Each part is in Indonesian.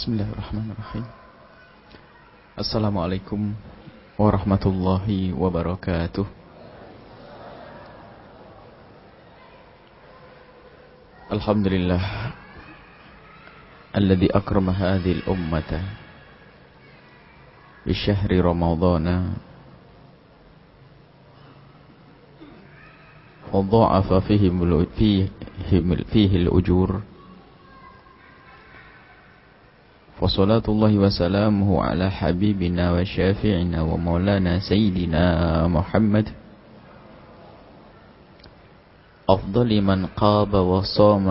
Bismillahirrahmanirrahim. Assalamualaikum warahmatullahi wabarakatuh. Alhamdulillah alladhi akrama hadhihi al-ummata bi syahri ramadhana wa dha'afa fihi fihi وصلاة الله وسلامه على حبيبنا وشافعنا ومولانا سيدنا محمد. أفضل من قاب وصام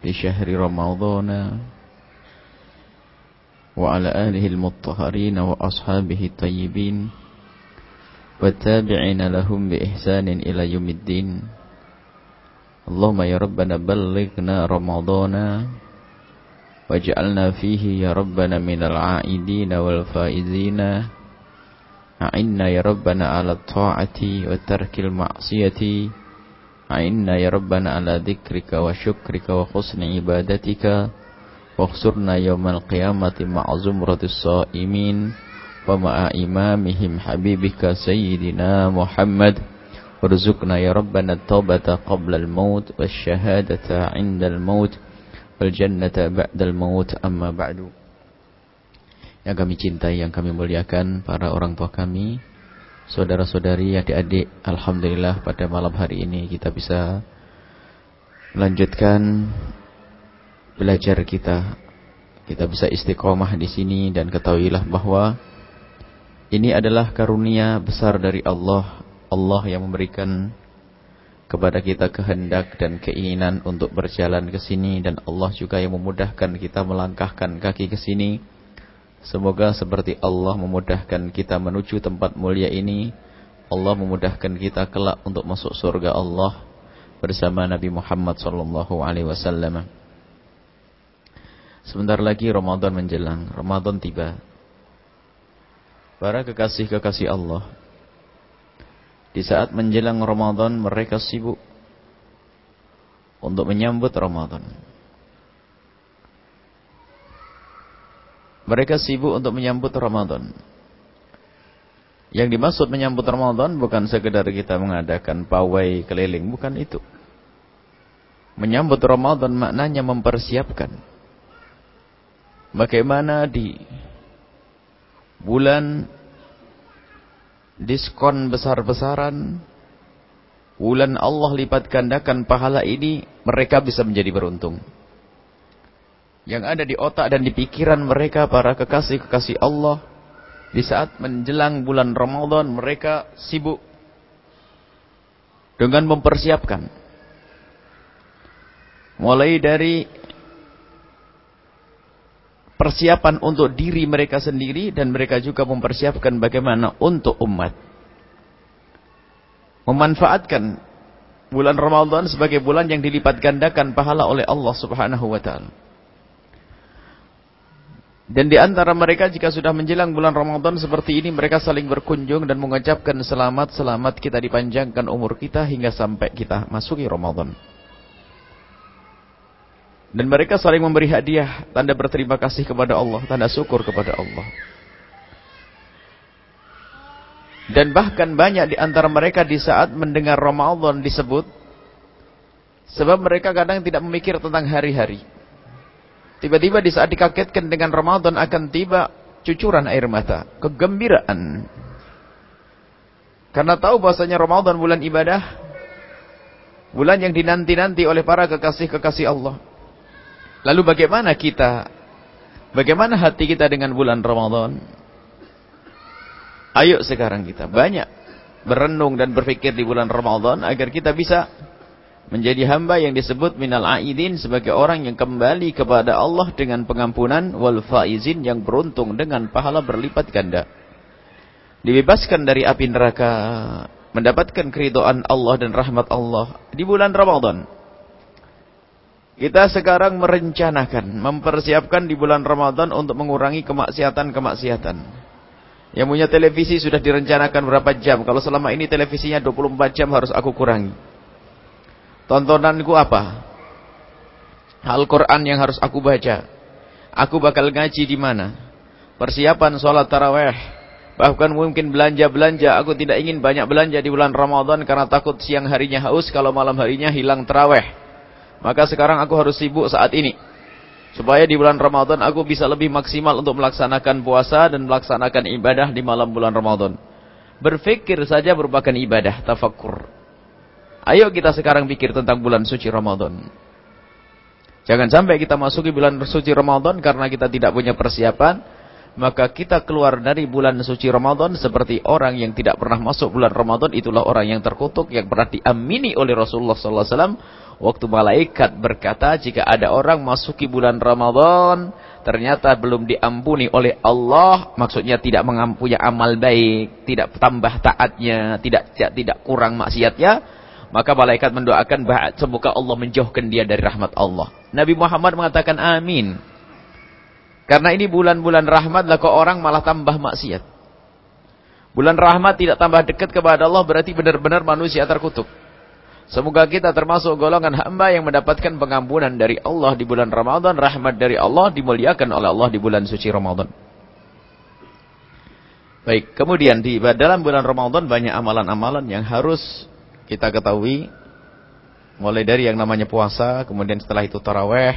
في شهر رمضان وعلى آله المطهرين وأصحابه الطيبين والتابعين لهم بإحسان إلى يوم الدين. اللهم يا ربنا بلغنا رمضان واجعلنا فيه يا ربنا من العائدين والفائزين أعنا يا ربنا على الطاعة وترك المعصية أعنا يا ربنا على ذكرك وشكرك وحسن عبادتك واخسرنا يوم القيامة مع زمرة الصائمين ومع إمامهم حبيبك سيدنا محمد. وارزقنا يا ربنا التوبة قبل الموت والشهادة عند الموت. Wal jannata ba'dal maut amma ba'du. Yang kami cintai, yang kami muliakan para orang tua kami, saudara-saudari, adik-adik, alhamdulillah pada malam hari ini kita bisa melanjutkan belajar kita. Kita bisa istiqomah di sini dan ketahuilah bahwa ini adalah karunia besar dari Allah. Allah yang memberikan kepada kita kehendak dan keinginan untuk berjalan ke sini dan Allah juga yang memudahkan kita melangkahkan kaki ke sini. Semoga seperti Allah memudahkan kita menuju tempat mulia ini, Allah memudahkan kita kelak untuk masuk surga Allah bersama Nabi Muhammad sallallahu alaihi wasallam. Sebentar lagi Ramadan menjelang, Ramadan tiba. Para kekasih-kekasih Allah, di saat menjelang Ramadan mereka sibuk untuk menyambut Ramadan. Mereka sibuk untuk menyambut Ramadan. Yang dimaksud menyambut Ramadan bukan sekedar kita mengadakan pawai keliling, bukan itu. Menyambut Ramadan maknanya mempersiapkan. Bagaimana di bulan diskon besar-besaran, bulan Allah lipat gandakan pahala ini, mereka bisa menjadi beruntung. Yang ada di otak dan di pikiran mereka para kekasih-kekasih Allah, di saat menjelang bulan Ramadan mereka sibuk dengan mempersiapkan. Mulai dari persiapan untuk diri mereka sendiri dan mereka juga mempersiapkan bagaimana untuk umat. Memanfaatkan bulan Ramadan sebagai bulan yang dilipat gandakan pahala oleh Allah Subhanahu wa taala. Dan di antara mereka jika sudah menjelang bulan Ramadan seperti ini mereka saling berkunjung dan mengucapkan selamat selamat kita dipanjangkan umur kita hingga sampai kita masuki Ramadan. Dan mereka saling memberi hadiah, tanda berterima kasih kepada Allah, tanda syukur kepada Allah. Dan bahkan banyak di antara mereka di saat mendengar Ramadan disebut, sebab mereka kadang tidak memikir tentang hari-hari. Tiba-tiba di saat dikagetkan dengan Ramadan akan tiba cucuran air mata, kegembiraan. Karena tahu bahasanya Ramadan bulan ibadah, bulan yang dinanti-nanti oleh para kekasih-kekasih Allah. Lalu bagaimana kita? Bagaimana hati kita dengan bulan Ramadan? Ayo sekarang kita banyak berenung dan berpikir di bulan Ramadan agar kita bisa menjadi hamba yang disebut minal aidin sebagai orang yang kembali kepada Allah dengan pengampunan wal faizin yang beruntung dengan pahala berlipat ganda. Dibebaskan dari api neraka, mendapatkan keridhaan Allah dan rahmat Allah di bulan Ramadan. Kita sekarang merencanakan, mempersiapkan di bulan Ramadan untuk mengurangi kemaksiatan-kemaksiatan. Yang punya televisi sudah direncanakan berapa jam. Kalau selama ini televisinya 24 jam harus aku kurangi. Tontonanku apa? Al-Quran yang harus aku baca. Aku bakal ngaji di mana? Persiapan sholat taraweh. Bahkan mungkin belanja-belanja. Aku tidak ingin banyak belanja di bulan Ramadan karena takut siang harinya haus kalau malam harinya hilang taraweh. Maka sekarang aku harus sibuk saat ini. Supaya di bulan Ramadan aku bisa lebih maksimal untuk melaksanakan puasa dan melaksanakan ibadah di malam bulan Ramadan. Berfikir saja merupakan ibadah, tafakkur. Ayo kita sekarang pikir tentang bulan suci Ramadan. Jangan sampai kita masuki bulan suci Ramadan karena kita tidak punya persiapan, maka kita keluar dari bulan suci Ramadan seperti orang yang tidak pernah masuk bulan Ramadan itulah orang yang terkutuk yang pernah diamini oleh Rasulullah wasallam waktu malaikat berkata jika ada orang masuki bulan Ramadan ternyata belum diampuni oleh Allah maksudnya tidak mengampuni amal baik tidak tambah taatnya tidak tidak kurang maksiatnya maka malaikat mendoakan semoga Allah menjauhkan dia dari rahmat Allah. Nabi Muhammad mengatakan amin. Karena ini bulan-bulan rahmat lah kok orang malah tambah maksiat. Bulan rahmat tidak tambah dekat kepada Allah berarti benar-benar manusia terkutuk. Semoga kita termasuk golongan hamba yang mendapatkan pengampunan dari Allah di bulan Ramadan, rahmat dari Allah dimuliakan oleh Allah di bulan suci Ramadan. Baik, kemudian di dalam bulan Ramadan banyak amalan-amalan yang harus kita ketahui mulai dari yang namanya puasa, kemudian setelah itu taraweh.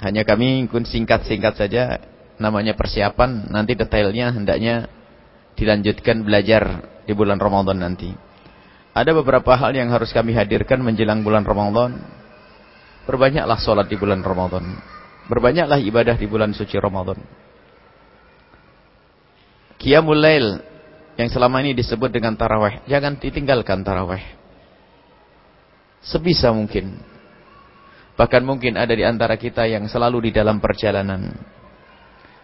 Hanya kami singkat-singkat saja namanya persiapan, nanti detailnya hendaknya dilanjutkan belajar di bulan Ramadan nanti. Ada beberapa hal yang harus kami hadirkan menjelang bulan Ramadan. Berbanyaklah sholat di bulan Ramadan. Berbanyaklah ibadah di bulan suci Ramadan. Qiyamul Lail yang selama ini disebut dengan taraweh. Jangan ditinggalkan taraweh. Sebisa mungkin. Bahkan mungkin ada di antara kita yang selalu di dalam perjalanan.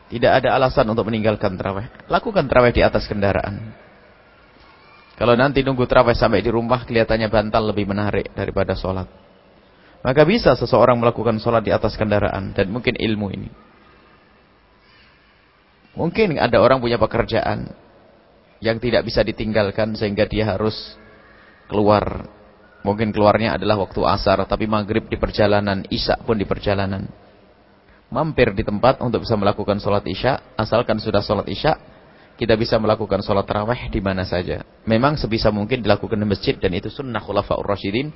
Tidak ada alasan untuk meninggalkan taraweh. Lakukan taraweh di atas kendaraan. Kalau nanti nunggu taraweh sampai di rumah kelihatannya bantal lebih menarik daripada sholat. Maka bisa seseorang melakukan sholat di atas kendaraan. Dan mungkin ilmu ini. Mungkin ada orang punya pekerjaan yang tidak bisa ditinggalkan sehingga dia harus keluar. Mungkin keluarnya adalah waktu asar, tapi maghrib di perjalanan, isya pun di perjalanan. Mampir di tempat untuk bisa melakukan sholat isya, asalkan sudah sholat isya, kita bisa melakukan sholat taraweh di mana saja. Memang sebisa mungkin dilakukan di masjid dan itu sunnah khulafa'ur rasyidin.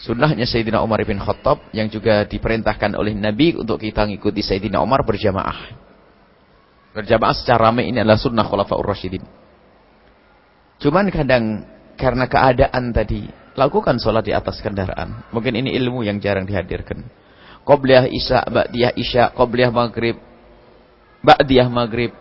Sunnahnya Sayyidina Umar bin Khattab yang juga diperintahkan oleh Nabi untuk kita mengikuti Sayyidina Umar berjamaah. Berjamaah secara ramai ini adalah sunnah khulafaur rasyidin. Cuman kadang karena keadaan tadi, lakukan sholat di atas kendaraan. Mungkin ini ilmu yang jarang dihadirkan. Qobliyah isya, ba'diyah isya, qobliyah maghrib, ba'diyah maghrib.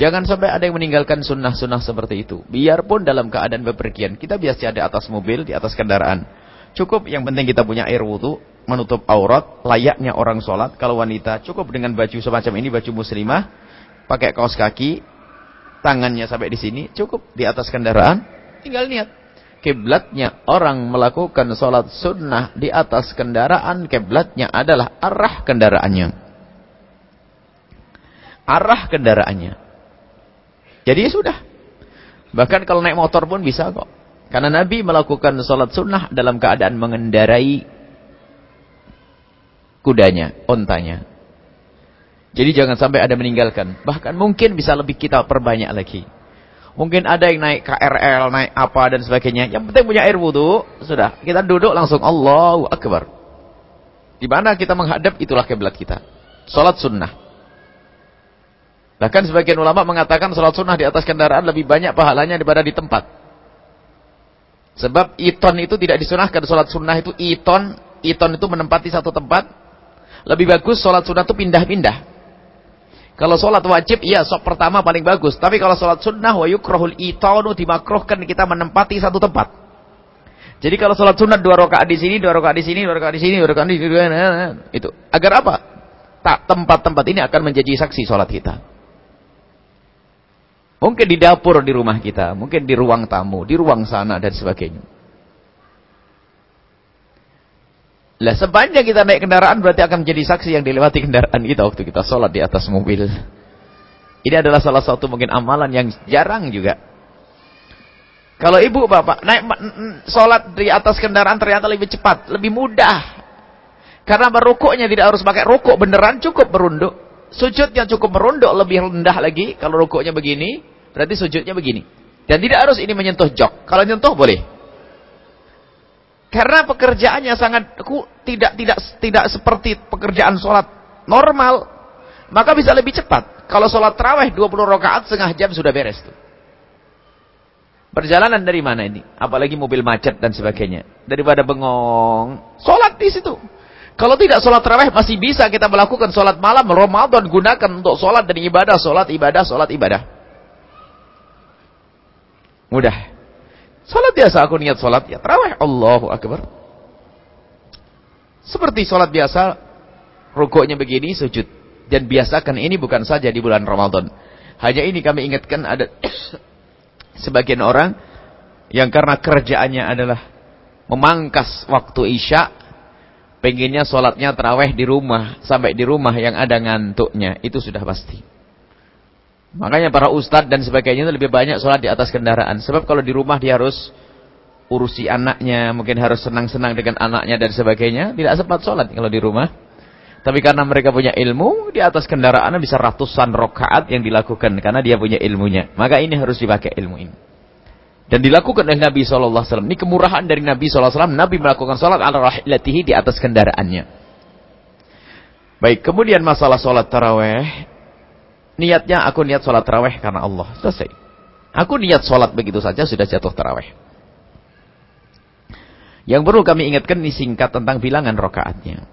Jangan sampai ada yang meninggalkan sunnah-sunnah seperti itu. Biarpun dalam keadaan bepergian, kita biasa di atas mobil, di atas kendaraan. Cukup yang penting kita punya air wudhu, menutup aurat, layaknya orang sholat. Kalau wanita cukup dengan baju semacam ini, baju muslimah, pakai kaos kaki, tangannya sampai di sini, cukup di atas kendaraan, tinggal niat. Kiblatnya orang melakukan sholat sunnah di atas kendaraan, kiblatnya adalah arah kendaraannya. Arah kendaraannya. Jadi ya sudah. Bahkan kalau naik motor pun bisa kok. Karena Nabi melakukan sholat sunnah dalam keadaan mengendarai kudanya, ontanya. Jadi jangan sampai ada meninggalkan. Bahkan mungkin bisa lebih kita perbanyak lagi. Mungkin ada yang naik KRL, naik apa dan sebagainya. Yang penting punya air wudhu, sudah. Kita duduk langsung Allahu Akbar. Di mana kita menghadap itulah kiblat kita. Salat sunnah. Bahkan sebagian ulama mengatakan salat sunnah di atas kendaraan lebih banyak pahalanya daripada di tempat. Sebab iton itu tidak disunahkan. Salat sunnah itu iton. Iton itu menempati satu tempat. Lebih bagus sholat sunnah itu pindah-pindah. Kalau sholat wajib, iya sok pertama paling bagus. Tapi kalau sholat sunnah, wa yukrohul itonu dimakrohkan kita menempati satu tempat. Jadi kalau sholat sunnah dua rakaat di sini, dua rakaat di sini, dua rakaat di sini, dua rakaat di sini, itu. Agar apa? Tak tempat-tempat ini akan menjadi saksi sholat kita. Mungkin di dapur di rumah kita, mungkin di ruang tamu, di ruang sana dan sebagainya. Lah sepanjang kita naik kendaraan berarti akan menjadi saksi yang dilewati kendaraan kita waktu kita sholat di atas mobil. Ini adalah salah satu mungkin amalan yang jarang juga. Kalau ibu bapak naik sholat di atas kendaraan ternyata lebih cepat, lebih mudah. Karena merukuknya tidak harus pakai rukuk beneran, cukup merunduk. Sujudnya cukup merunduk lebih rendah lagi. Kalau rukuknya begini, berarti sujudnya begini. Dan tidak harus ini menyentuh jok. Kalau nyentuh boleh. Karena pekerjaannya sangat tidak tidak tidak seperti pekerjaan sholat normal, maka bisa lebih cepat. Kalau sholat terawih 20 rakaat setengah jam sudah beres tuh. Perjalanan dari mana ini? Apalagi mobil macet dan sebagainya. Daripada bengong, sholat di situ. Kalau tidak sholat terawih masih bisa kita melakukan sholat malam Ramadan gunakan untuk sholat dan ibadah, sholat ibadah, sholat ibadah. Mudah. Sholat biasa aku niat sholat ya terawih Allahu Akbar. Seperti sholat biasa, rukuknya begini, sujud. Dan biasakan ini bukan saja di bulan Ramadan. Hanya ini kami ingatkan ada sebagian orang yang karena kerjaannya adalah memangkas waktu isya pengennya sholatnya terawih di rumah, sampai di rumah yang ada ngantuknya, itu sudah pasti. Makanya para ustadz dan sebagainya itu lebih banyak sholat di atas kendaraan. Sebab kalau di rumah dia harus urusi anaknya, mungkin harus senang-senang dengan anaknya dan sebagainya. Tidak sempat sholat kalau di rumah. Tapi karena mereka punya ilmu, di atas kendaraan bisa ratusan rokaat yang dilakukan. Karena dia punya ilmunya. Maka ini harus dipakai ilmu ini. Dan dilakukan oleh Nabi SAW. Ini kemurahan dari Nabi SAW. Nabi melakukan sholat ala rahilatihi di atas kendaraannya. Baik, kemudian masalah sholat taraweh. Niatnya aku niat sholat taraweh karena Allah. Selesai. Aku niat sholat begitu saja sudah jatuh taraweh. Yang perlu kami ingatkan ini singkat tentang bilangan rokaatnya.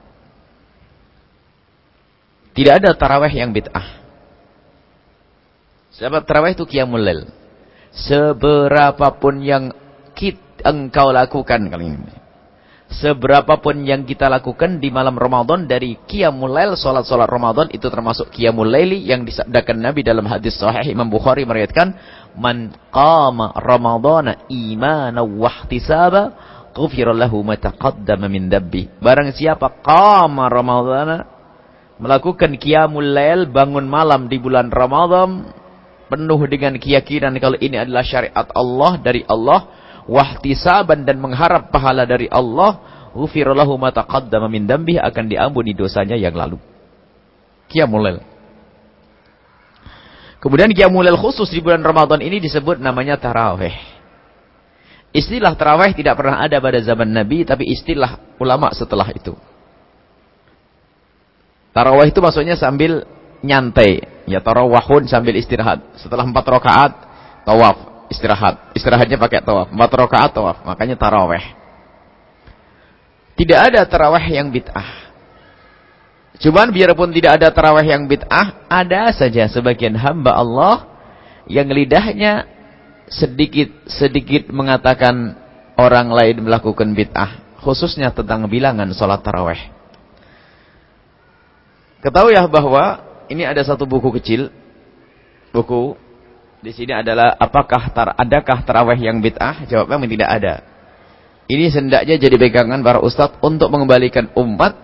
Tidak ada taraweh yang bid'ah. Sebab taraweh itu qiyamul lail seberapapun yang kita, engkau lakukan kali ini. Seberapapun yang kita lakukan di malam Ramadan dari qiyamul lail salat-salat Ramadan itu termasuk qiyamul laili yang disabdakan Nabi dalam hadis sahih Imam Bukhari meriwayatkan man qama ramadhana imanan wa ihtisaba ghufira lahu ma taqaddama min dabbi barang siapa qama ramadhana melakukan qiyamul lail bangun malam di bulan Ramadan penuh dengan keyakinan kalau ini adalah syariat Allah dari Allah wahtisaban dan mengharap pahala dari Allah ghufirallahu ma taqaddama min akan diampuni dosanya yang lalu. Qiyamul kemudian qiyamul khusus di bulan Ramadan ini disebut namanya tarawih istilah tarawih tidak pernah ada pada zaman Nabi tapi istilah ulama setelah itu. Tarawih itu maksudnya sambil nyantai. Ya tarawahun sambil istirahat. Setelah empat rakaat, tawaf, istirahat. Istirahatnya pakai tawaf. Empat rakaat tawaf. Makanya taraweh. Tidak ada taraweh yang bid'ah. Cuman biarpun tidak ada taraweh yang bid'ah, ada saja sebagian hamba Allah yang lidahnya sedikit sedikit mengatakan orang lain melakukan bid'ah, khususnya tentang bilangan sholat taraweh. Ketahui ya bahwa ini ada satu buku kecil. Buku di sini adalah apakah tar, adakah tarawih yang bid'ah? Jawabnya tidak ada. Ini sendaknya jadi pegangan para ustadz untuk mengembalikan umat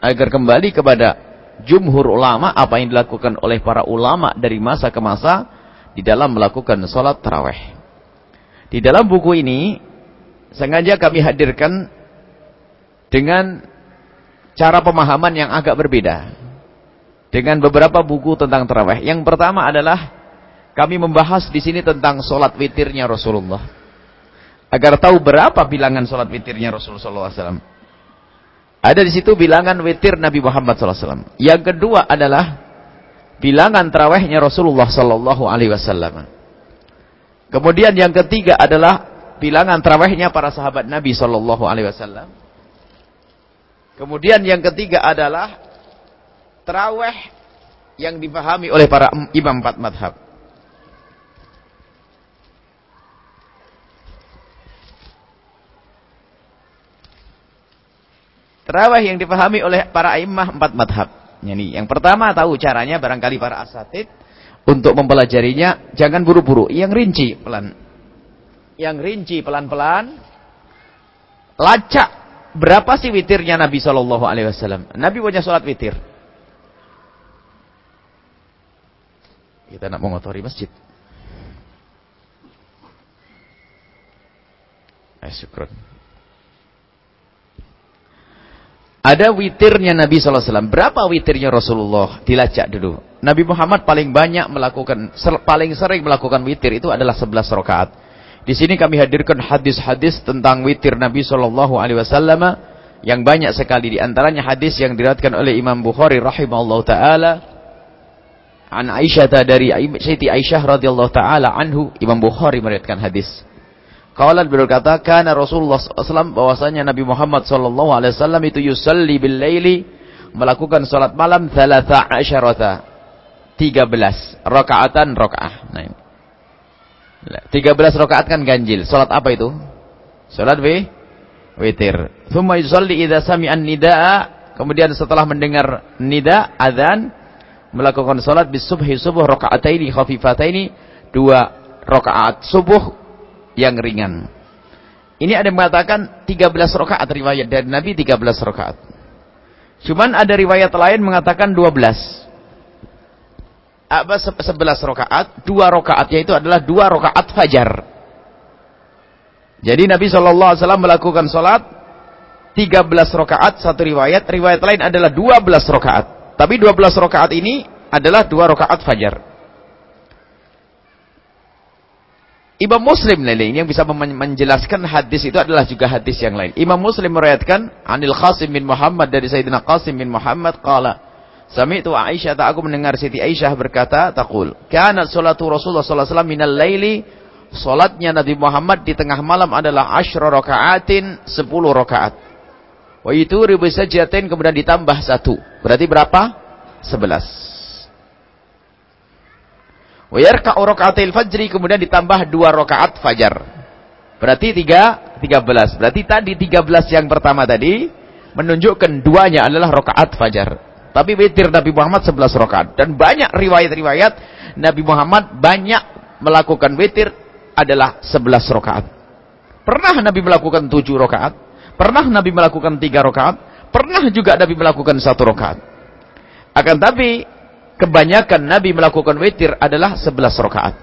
agar kembali kepada jumhur ulama apa yang dilakukan oleh para ulama dari masa ke masa di dalam melakukan sholat tarawih. Di dalam buku ini sengaja kami hadirkan dengan cara pemahaman yang agak berbeda dengan beberapa buku tentang terawih. Yang pertama adalah kami membahas di sini tentang solat witirnya Rasulullah. Agar tahu berapa bilangan solat witirnya Rasulullah SAW. Ada di situ bilangan witir Nabi Muhammad SAW. Yang kedua adalah bilangan terawihnya Rasulullah SAW. Kemudian yang ketiga adalah bilangan terawihnya para sahabat Nabi SAW. Kemudian yang ketiga adalah terawih yang dipahami oleh para imam empat madhab. Terawih yang dipahami oleh para imam empat madhab. Ini yang pertama tahu caranya barangkali para asatid untuk mempelajarinya jangan buru-buru, yang rinci pelan. Yang rinci pelan-pelan. Lacak berapa sih witirnya Nabi Shallallahu Alaihi Wasallam? Nabi punya sholat witir. Kita nak mengotori masjid. Eh, syukur. Ada witirnya Nabi SAW. Berapa witirnya Rasulullah? Dilacak dulu. Nabi Muhammad paling banyak melakukan, paling sering melakukan witir itu adalah 11 rakaat. Di sini kami hadirkan hadis-hadis tentang witir Nabi Shallallahu Alaihi Wasallam yang banyak sekali di antaranya hadis yang diriwayatkan oleh Imam Bukhari rahimahullah taala an Aisyah dari Siti Aisyah radhiyallahu taala anhu Imam Bukhari meriwayatkan hadis. Qalat berkata, "Kana Rasulullah SAW bahwasanya Nabi Muhammad sallallahu alaihi wasallam itu yusalli bil laili melakukan salat malam 13 13 rakaatan rakaah." Nah. 13 rakaat kan ganjil. Salat apa itu? Salat wi witir. Thumma yusalli idza sami'an nidaa, kemudian setelah mendengar nida azan melakukan salat bis subhi subuh rakaataini khafifataini dua rakaat subuh yang ringan. Ini ada yang mengatakan 13 rakaat riwayat dari Nabi 13 rakaat. Cuman ada riwayat lain mengatakan 12. Apa 11 rakaat, dua rakaatnya itu adalah dua rakaat fajar. Jadi Nabi SAW melakukan sholat 13 rakaat satu riwayat, riwayat lain adalah 12 rakaat. Tapi 12 rakaat ini adalah dua rakaat fajar. Imam Muslim lain yang bisa menjelaskan hadis itu adalah juga hadis yang lain. Imam Muslim meriwayatkan Anil Qasim bin Muhammad dari Sayyidina Qasim bin Muhammad qala Sami'tu Aisyah tak aku mendengar Siti Aisyah berkata taqul kana salatu Rasulullah sallallahu alaihi wasallam minal laili salatnya Nabi Muhammad di tengah malam adalah asyra rakaatin 10 rakaat. Wa itu ribu sajatin kemudian ditambah satu. Berarti berapa? 11. Wa raka'atil fajri kemudian ditambah dua rakaat fajar. Berarti tiga, tiga belas. Berarti tadi tiga belas yang pertama tadi menunjukkan duanya adalah rakaat fajar. Tapi witir Nabi Muhammad sebelas rakaat dan banyak riwayat-riwayat Nabi Muhammad banyak melakukan witir adalah sebelas rakaat. Pernah Nabi melakukan tujuh rakaat, pernah Nabi melakukan tiga rakaat, pernah juga Nabi melakukan satu rakaat. Akan tapi kebanyakan Nabi melakukan witir adalah 11 rakaat.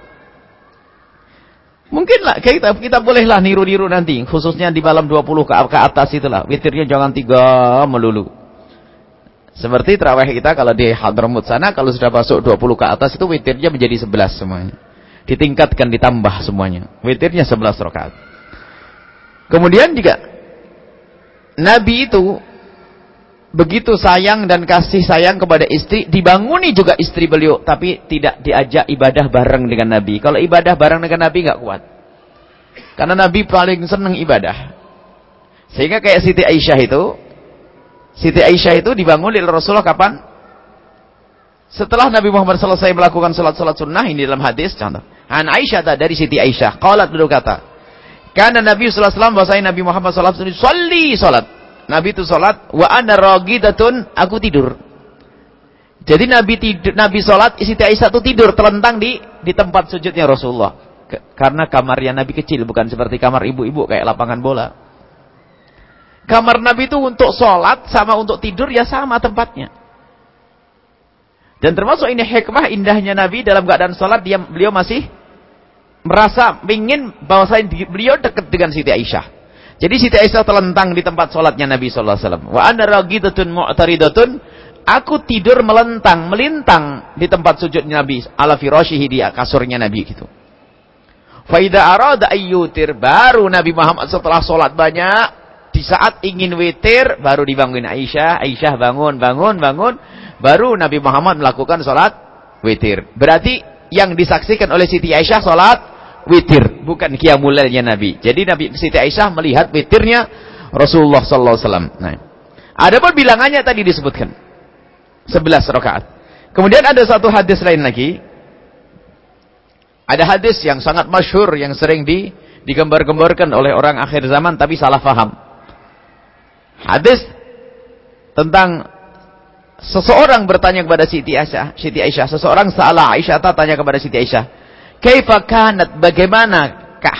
Mungkinlah kita kita bolehlah niru-niru nanti, khususnya di malam 20 ke, ke atas itulah. Witirnya jangan tiga melulu. Seperti terawih kita kalau di Hadramut sana kalau sudah masuk 20 ke atas itu witirnya menjadi 11 semuanya. Ditingkatkan ditambah semuanya. Witirnya 11 rakaat. Kemudian juga Nabi itu begitu sayang dan kasih sayang kepada istri, dibanguni juga istri beliau, tapi tidak diajak ibadah bareng dengan Nabi. Kalau ibadah bareng dengan Nabi nggak kuat. Karena Nabi paling senang ibadah. Sehingga kayak Siti Aisyah itu, Siti Aisyah itu dibangun oleh Rasulullah kapan? Setelah Nabi Muhammad selesai melakukan salat-salat sunnah ini dalam hadis contoh. An Aisyah dari Siti Aisyah, qalat beliau kata, karena Nabi sallallahu alaihi wasallam bahwasanya Nabi Muhammad sallallahu alaihi wasallam salat. Nabi itu sholat, wa ana ragidatun, aku tidur. Jadi Nabi tidur, Nabi sholat, Siti Aisyah itu tidur telentang di di tempat sujudnya Rasulullah. Ke, karena kamarnya Nabi kecil, bukan seperti kamar ibu-ibu kayak lapangan bola. Kamar Nabi itu untuk sholat sama untuk tidur ya sama tempatnya. Dan termasuk ini hikmah indahnya Nabi dalam keadaan sholat, dia, beliau masih merasa ingin bahwa beliau dekat dengan Siti Aisyah. Jadi Siti Aisyah telentang di tempat sholatnya Nabi Sallallahu Alaihi Wasallam. Wa mu'taridatun. Aku tidur melentang, melintang di tempat sujudnya Nabi. Ala firashihi di kasurnya Nabi gitu. Faida arada ayyutir. Baru Nabi Muhammad setelah sholat banyak. Di saat ingin witir, baru dibangun Aisyah. Aisyah bangun, bangun, bangun. Baru Nabi Muhammad melakukan sholat witir. Berarti yang disaksikan oleh Siti Aisyah sholat witir, bukan qiyamul Nabi. Jadi Nabi Siti Aisyah melihat witirnya Rasulullah sallallahu alaihi wasallam. Nah. Adapun bilangannya tadi disebutkan 11 rakaat. Kemudian ada satu hadis lain lagi. Ada hadis yang sangat masyhur yang sering di digambar-gambarkan oleh orang akhir zaman tapi salah faham. Hadis tentang seseorang bertanya kepada Siti Aisyah, Siti Aisyah, seseorang salah Aisyah tanya kepada Siti Aisyah, Kaifa kanat? Bagaimanakah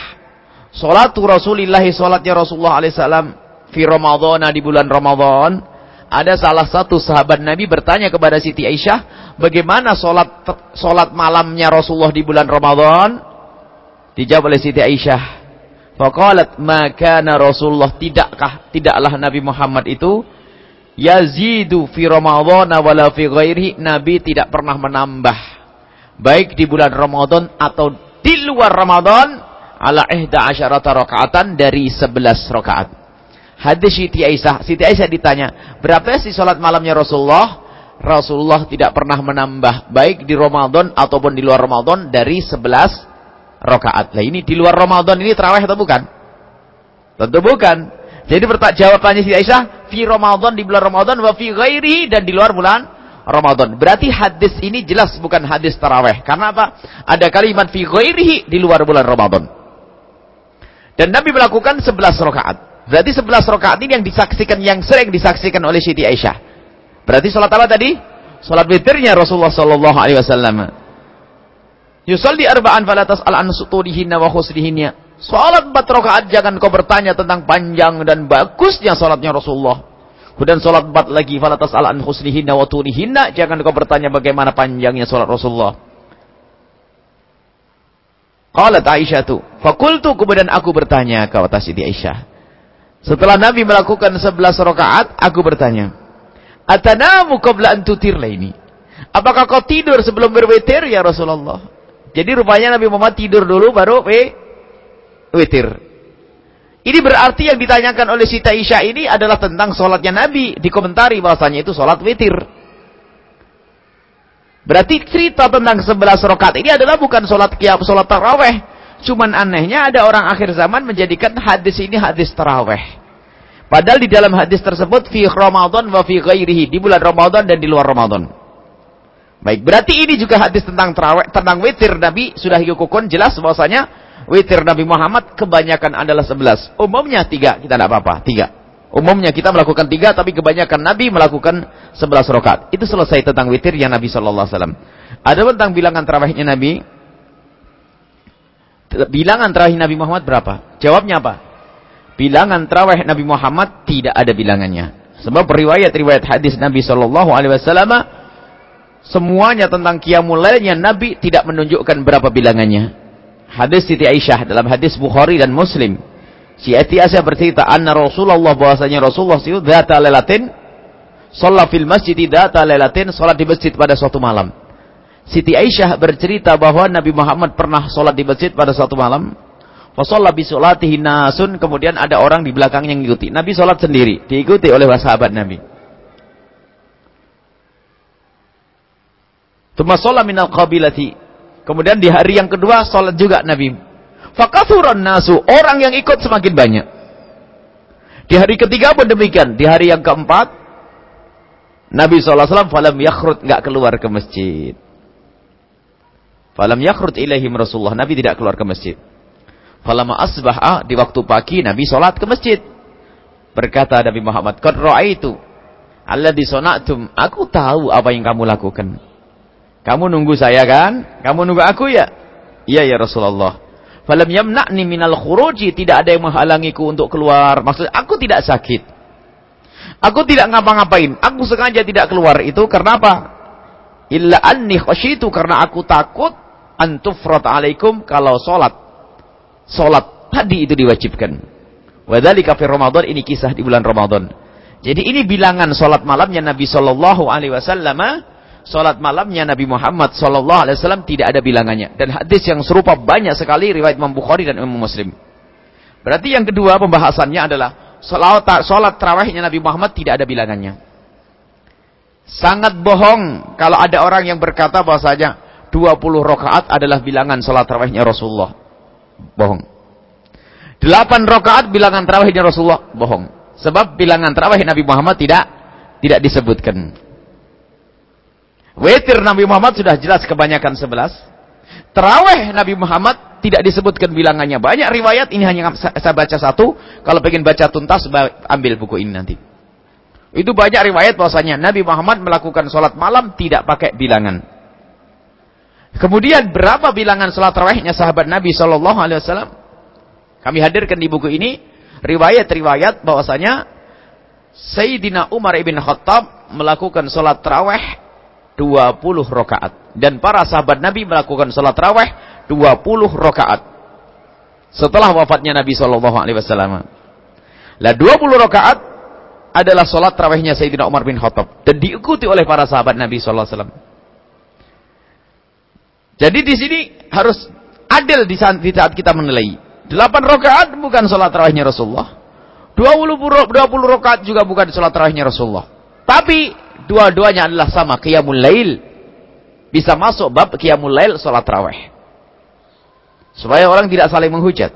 salatu Rasulillah salatnya Rasulullah alaihi salam fi Ramadan di bulan Ramadan ada salah satu sahabat Nabi bertanya kepada Siti Aisyah bagaimana salat salat malamnya Rasulullah di bulan Ramadan dijawab oleh Siti Aisyah faqalat ma kana Rasulullah? Tidakkah tidaklah Nabi Muhammad itu yazidu fi Ramadan wala fi ghairihi? Nabi tidak pernah menambah baik di bulan Ramadan atau di luar Ramadan ala ihda asyarata rakaatan dari 11 rakaat. Hadis Siti Aisyah, Siti Aisyah ditanya, "Berapa sih salat malamnya Rasulullah?" Rasulullah tidak pernah menambah baik di Ramadan ataupun di luar Ramadan dari 11 rakaat. Lah ini di luar Ramadan ini terawih atau bukan? Tentu bukan. Jadi jawabannya Siti Aisyah, fi Ramadan di bulan Ramadan wa fi ghairi dan di luar bulan Ramadan. Berarti hadis ini jelas bukan hadis taraweh. Karena apa? Ada kalimat fi ghairihi di luar bulan Ramadan. Dan Nabi melakukan 11 rakaat. Berarti 11 rakaat ini yang disaksikan yang sering disaksikan oleh Siti Aisyah. Berarti salat apa tadi? Salat witirnya Rasulullah sallallahu alaihi wasallam. Yusalli arba'an fala tas'al an suturihinna wa husnihinna. Salat empat rakaat jangan kau bertanya tentang panjang dan bagusnya salatnya Rasulullah. Kemudian salat empat lagi fala tas'al an husnihinna wa turihinna, jangan kau bertanya bagaimana panjangnya salat Rasulullah. Qalat Aisyah tu, fakultu kemudian aku bertanya kata Siti Aisyah. Setelah Nabi melakukan 11 rakaat, aku bertanya, "Atanamu qabla an tutirla ini?" Apakah kau tidur sebelum berwitir ya Rasulullah? Jadi rupanya Nabi Muhammad tidur dulu baru witir. Ini berarti yang ditanyakan oleh Sita Isya ini adalah tentang sholatnya Nabi. Dikomentari bahasanya itu sholat witir. Berarti cerita tentang sebelas rokat ini adalah bukan sholat kiam, sholat taraweh. Cuman anehnya ada orang akhir zaman menjadikan hadis ini hadis taraweh. Padahal di dalam hadis tersebut fi Ramadan wa fi ghairihi di bulan Ramadan dan di luar Ramadan. Baik, berarti ini juga hadis tentang taraweh, tentang witir Nabi sudah yukukun jelas bahwasanya witir Nabi Muhammad kebanyakan adalah sebelas. Umumnya tiga, kita tidak apa-apa, tiga. Umumnya kita melakukan tiga, tapi kebanyakan Nabi melakukan sebelas rokat. Itu selesai tentang witir yang Nabi Shallallahu Alaihi Wasallam. Ada tentang bilangan terawihnya Nabi. Bilangan terawih Nabi Muhammad berapa? Jawabnya apa? Bilangan terawih Nabi Muhammad tidak ada bilangannya. Sebab riwayat-riwayat hadis Nabi Shallallahu Alaihi Wasallam semuanya tentang qiyamul lailnya Nabi tidak menunjukkan berapa bilangannya. Hadis Siti Aisyah dalam hadis Bukhari dan Muslim. Siti Aisyah bercerita anna Rasulullah bahwasanya Rasulullah itu data lelatin sholat fil masjid data lelatin sholat di masjid pada suatu malam. Siti Aisyah bercerita bahwa Nabi Muhammad pernah sholat di masjid pada suatu malam. Fasolla bisolatihi nasun. Kemudian ada orang di belakangnya yang mengikuti. Nabi sholat sendiri. Diikuti oleh sahabat Nabi. Tuma sholat minal qabilati. Kemudian di hari yang kedua sholat juga Nabi. Fakathuran nasu. Orang yang ikut semakin banyak. Di hari ketiga pun demikian. Di hari yang keempat. Nabi SAW falam yakhrut. nggak keluar ke masjid. Falam yakhrut ilaihim Rasulullah. Nabi tidak keluar ke masjid. Falama asbah'a. Di waktu pagi Nabi sholat ke masjid. Berkata Nabi Muhammad. Qad ra'aitu. Allah disona'tum. Aku tahu apa yang kamu lakukan. Kamu nunggu saya kan? Kamu nunggu aku ya? Iya ya Rasulullah. Falam yamna'ni minal khuruji. Tidak ada yang menghalangiku untuk keluar. Maksudnya aku tidak sakit. Aku tidak ngapa-ngapain. Aku sengaja tidak keluar. Itu karena apa? Illa anni khasyitu. Karena aku takut. Antufrat alaikum. Kalau sholat. Sholat tadi itu diwajibkan. Wadhalika fi Ramadan. Ini kisah di bulan Ramadan. Jadi ini bilangan sholat malamnya Nabi Sallallahu Alaihi Wasallam Salat malamnya Nabi Muhammad sallallahu alaihi wasallam tidak ada bilangannya dan hadis yang serupa banyak sekali riwayat Imam Bukhari dan Imam Muslim. Berarti yang kedua pembahasannya adalah salat salat tarawihnya Nabi Muhammad tidak ada bilangannya. Sangat bohong kalau ada orang yang berkata bahwasanya 20 rakaat adalah bilangan salat tarawihnya Rasulullah. Bohong. 8 rakaat bilangan tarawihnya Rasulullah. Bohong. Sebab bilangan tarawih Nabi Muhammad tidak tidak disebutkan. Witir Nabi Muhammad sudah jelas kebanyakan sebelas. Terawih Nabi Muhammad tidak disebutkan bilangannya. Banyak riwayat, ini hanya saya baca satu. Kalau pengen baca tuntas, ambil buku ini nanti. Itu banyak riwayat bahwasanya Nabi Muhammad melakukan sholat malam tidak pakai bilangan. Kemudian berapa bilangan sholat terawihnya sahabat Nabi Shallallahu Alaihi Wasallam? Kami hadirkan di buku ini riwayat-riwayat bahwasanya Sayyidina Umar ibn Khattab melakukan sholat terawih 20 rakaat. Dan para sahabat Nabi melakukan salat raweh 20 rakaat. Setelah wafatnya Nabi sallallahu alaihi wasallam. Lah 20 rakaat adalah solat tarawihnya Sayyidina Umar bin Khattab dan diikuti oleh para sahabat Nabi sallallahu alaihi wasallam. Jadi di sini harus adil di saat, kita menilai. 8 rakaat bukan solat tarawihnya Rasulullah. 20 20 rakaat juga bukan solat tarawihnya Rasulullah. Tapi dua-duanya adalah sama qiyamul lail. Bisa masuk bab qiyamul lail salat tarawih. Supaya orang tidak saling menghujat.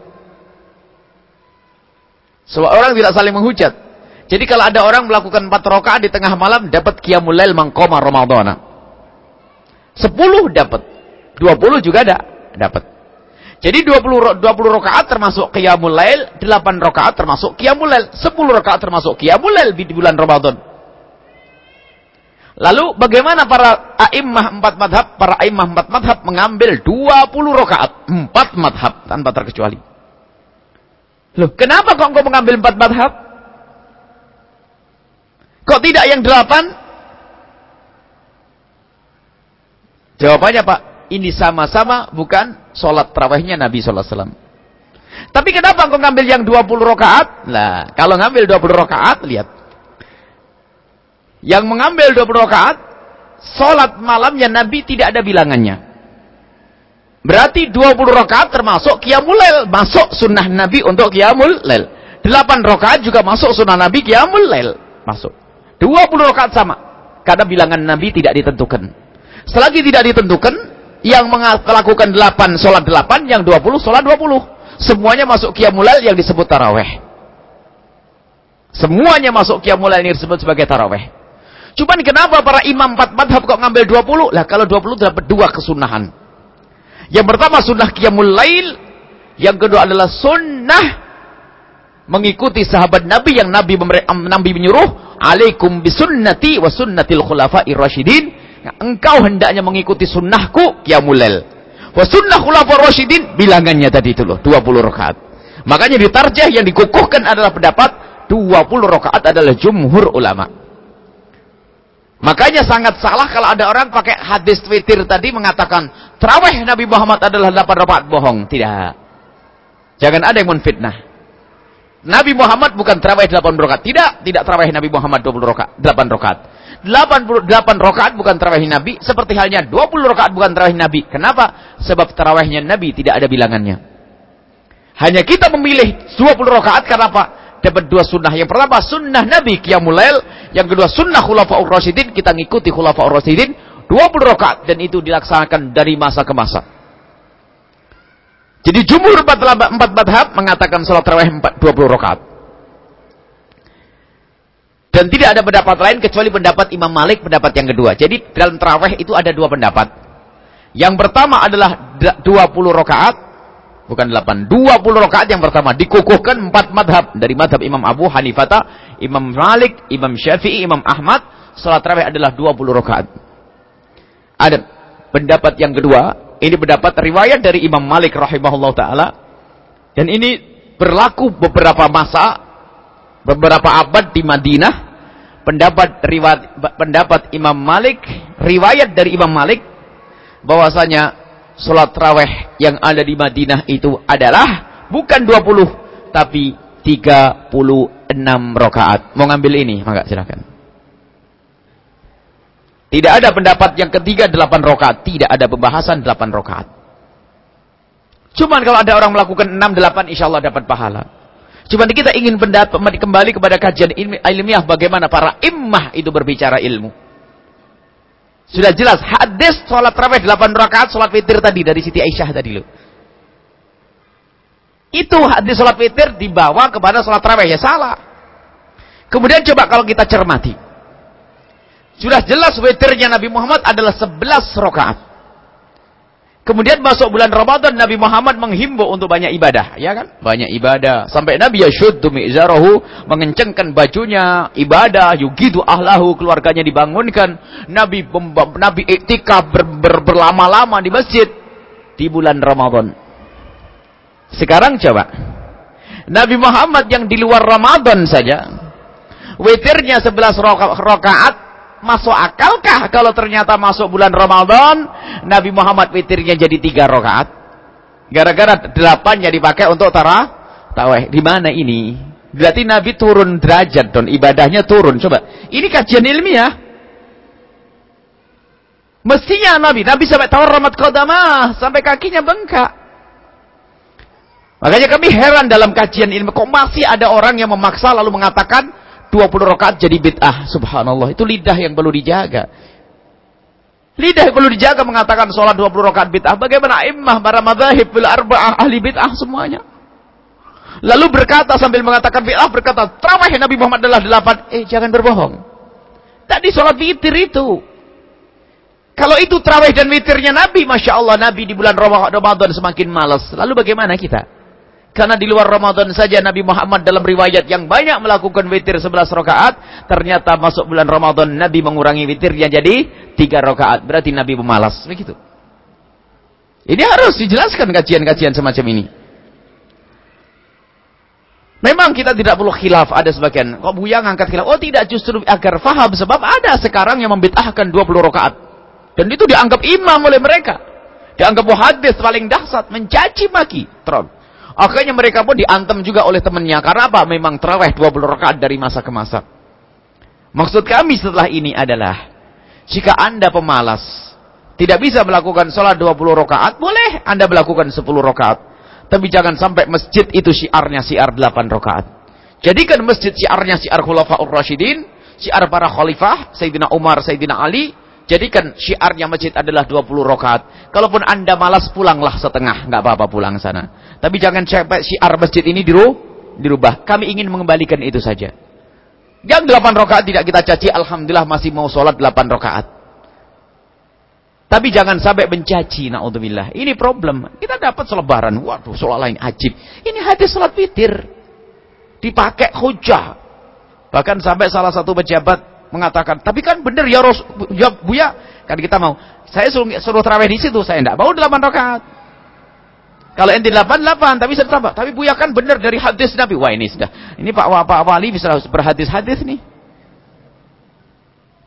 Supaya orang tidak saling menghujat. Jadi kalau ada orang melakukan empat rakaat di tengah malam dapat qiyamul lail mangkoma ramadhana. Sepuluh dapat. Dua puluh juga ada dapat. Jadi dua puluh dua puluh rakaat termasuk qiyamul lail, delapan rakaat termasuk qiyamul lail, sepuluh rakaat termasuk qiyamul lail di bulan Ramadan. Lalu bagaimana para a'immah empat madhab, para a'immah empat madhab mengambil dua puluh rakaat, empat madhab tanpa terkecuali. Loh, kenapa kok engkau mengambil empat madhab? Kok tidak yang delapan? Jawabannya Pak, ini sama-sama bukan sholat terawihnya Nabi SAW. Tapi kenapa engkau ngambil yang 20 rakaat? Lah, kalau ngambil 20 rakaat, lihat. Yang mengambil 20 rakaat, sholat malamnya Nabi tidak ada bilangannya. Berarti 20 rakaat termasuk qiyamul lail, masuk sunnah Nabi untuk qiyamul lail. 8 rakaat juga masuk sunnah Nabi qiyamul lail, masuk. 20 rakaat sama. Karena bilangan Nabi tidak ditentukan. Selagi tidak ditentukan, yang melakukan 8 sholat 8, yang 20 sholat 20. Semuanya masuk qiyamulail yang disebut taraweh. Semuanya masuk qiyamulail yang disebut sebagai taraweh. Cuman kenapa para imam 4 madhab kok ngambil 20? Lah kalau 20 dapat dua kesunahan. Yang pertama sunnah qiyamul lail, yang kedua adalah sunnah mengikuti sahabat Nabi yang Nabi Nabi menyuruh alaikum bisunnati wa sunnatil khulafa'ir rasyidin engkau hendaknya mengikuti sunnahku qiyamul lail wa sunnah khulafa'ir rasyidin bilangannya tadi itu loh 20 rakaat makanya ditarjah yang dikukuhkan adalah pendapat 20 rakaat adalah jumhur ulama makanya sangat salah kalau ada orang pakai hadis Twitter tadi mengatakan terawih Nabi Muhammad adalah 8 rakaat bohong tidak jangan ada yang menfitnah Nabi Muhammad bukan terawih 8 rakaat. Tidak, tidak terawih Nabi Muhammad 20 rakaat, 8 rakaat. 88 rakaat bukan terawih Nabi, seperti halnya 20 rakaat bukan terawih Nabi. Kenapa? Sebab terawihnya Nabi tidak ada bilangannya. Hanya kita memilih 20 rakaat karena apa? Dapat dua sunnah. Yang pertama sunnah Nabi Qiyamul Lail, yang kedua sunnah Khulafaur Rasyidin, kita ngikuti Khulafaur Rasyidin 20 rakaat dan itu dilaksanakan dari masa ke masa. Jadi jumhur empat, empat madhab mengatakan sholat tarawih 20 rakaat. Dan tidak ada pendapat lain kecuali pendapat Imam Malik, pendapat yang kedua. Jadi dalam tarawih itu ada dua pendapat. Yang pertama adalah 20 rakaat, bukan 8. 20 rakaat yang pertama dikukuhkan empat madhab dari madhab Imam Abu Hanifata, Imam Malik, Imam Syafi'i, Imam Ahmad. Sholat tarawih adalah 20 rakaat. Ada pendapat yang kedua ini pendapat riwayat dari Imam Malik rahimahullah taala. Dan ini berlaku beberapa masa, beberapa abad di Madinah. Pendapat riwayat pendapat Imam Malik, riwayat dari Imam Malik bahwasanya salat tarawih yang ada di Madinah itu adalah bukan 20 tapi 36 rakaat. Mau ngambil ini, maka silakan. Tidak ada pendapat yang ketiga delapan rokaat. Tidak ada pembahasan delapan rokaat. Cuman kalau ada orang melakukan enam delapan, insya Allah dapat pahala. Cuman kita ingin pendapat, kembali kepada kajian ilmiah bagaimana para imah itu berbicara ilmu. Sudah jelas hadis sholat raweh delapan rakaat sholat witir tadi dari Siti Aisyah tadi lo. Itu hadis sholat witir dibawa kepada sholat raweh ya salah. Kemudian coba kalau kita cermati. Sudah jelas witirnya Nabi Muhammad adalah 11 rakaat. Kemudian masuk bulan Ramadan Nabi Muhammad menghimbau untuk banyak ibadah, ya kan? Banyak ibadah. Sampai Nabi yashuddu mi'zarahu mengencengkan bajunya, ibadah, yugidu ahlahu, keluarganya dibangunkan. Nabi Nabi iktikaf ber, ber, berlama-lama di masjid di bulan Ramadan. Sekarang coba. Nabi Muhammad yang di luar Ramadan saja witirnya 11 rakaat masuk akalkah kalau ternyata masuk bulan Ramadan Nabi Muhammad witirnya jadi tiga rakaat gara-gara delapannya dipakai untuk tara taweh di mana ini Berarti Nabi turun derajat don ibadahnya turun. Coba, ini kajian ilmiah. Mestinya Nabi, Nabi sampai tawar rahmat qadamah, sampai kakinya bengkak. Makanya kami heran dalam kajian ilmu, kok masih ada orang yang memaksa lalu mengatakan 20 rakaat jadi bid'ah. Subhanallah, itu lidah yang perlu dijaga. Lidah yang perlu dijaga mengatakan sholat 20 rakaat bid'ah. Bagaimana imah, para madhahib, bil arba'ah, ahli bid'ah semuanya. Lalu berkata sambil mengatakan bid'ah berkata, terawih Nabi Muhammad adalah delapan. Eh, jangan berbohong. Tadi sholat witir itu. Kalau itu terawih dan witirnya Nabi, Masya Allah Nabi di bulan Ramadan semakin malas. Lalu bagaimana kita? Karena di luar Ramadan saja Nabi Muhammad dalam riwayat yang banyak melakukan witir 11 rakaat, ternyata masuk bulan Ramadan Nabi mengurangi witirnya jadi 3 rakaat. Berarti Nabi pemalas. Begitu. Ini harus dijelaskan kajian-kajian semacam ini. Memang kita tidak perlu khilaf, ada sebagian. Kok Buya ngangkat khilaf? Oh tidak, justru agar faham. Sebab ada sekarang yang membid'ahkan 20 rakaat. Dan itu dianggap imam oleh mereka. Dianggap hadis paling dahsyat, mencaci maki. Terus. Akhirnya mereka pun diantem juga oleh temannya. Karena apa? Memang terawih 20 rakaat dari masa ke masa. Maksud kami setelah ini adalah, jika anda pemalas, tidak bisa melakukan sholat 20 rakaat, boleh anda melakukan 10 rakaat. Tapi jangan sampai masjid itu syiarnya syiar 8 rakaat. Jadikan masjid syiarnya syiar khulafaur rasyidin, syiar para khalifah, Sayyidina Umar, Sayyidina Ali, jadikan syiarnya masjid adalah 20 rakaat. Kalaupun Anda malas pulanglah setengah, nggak apa-apa pulang sana. Tapi jangan sampai syiar masjid ini dirubah. Kami ingin mengembalikan itu saja. Yang 8 rakaat tidak kita caci, alhamdulillah masih mau sholat 8 rakaat. Tapi jangan sampai mencaci, naudzubillah. Ini problem. Kita dapat selebaran. Waduh, soal lain ajib. Ini hadis salat witir. Dipakai hujah. Bahkan sampai salah satu pejabat mengatakan, tapi kan benar ya, Ros, ya Buya. Kan kita mau. Saya suruh, suruh terawih di situ. Saya tidak mau 8 rakaat. Kalau ente 8, 8. Tapi saya tambah. Tapi Buya kan benar dari hadis Nabi. Wah ini sudah. Ini Pak, Pak Wali bisa berhadis-hadis nih.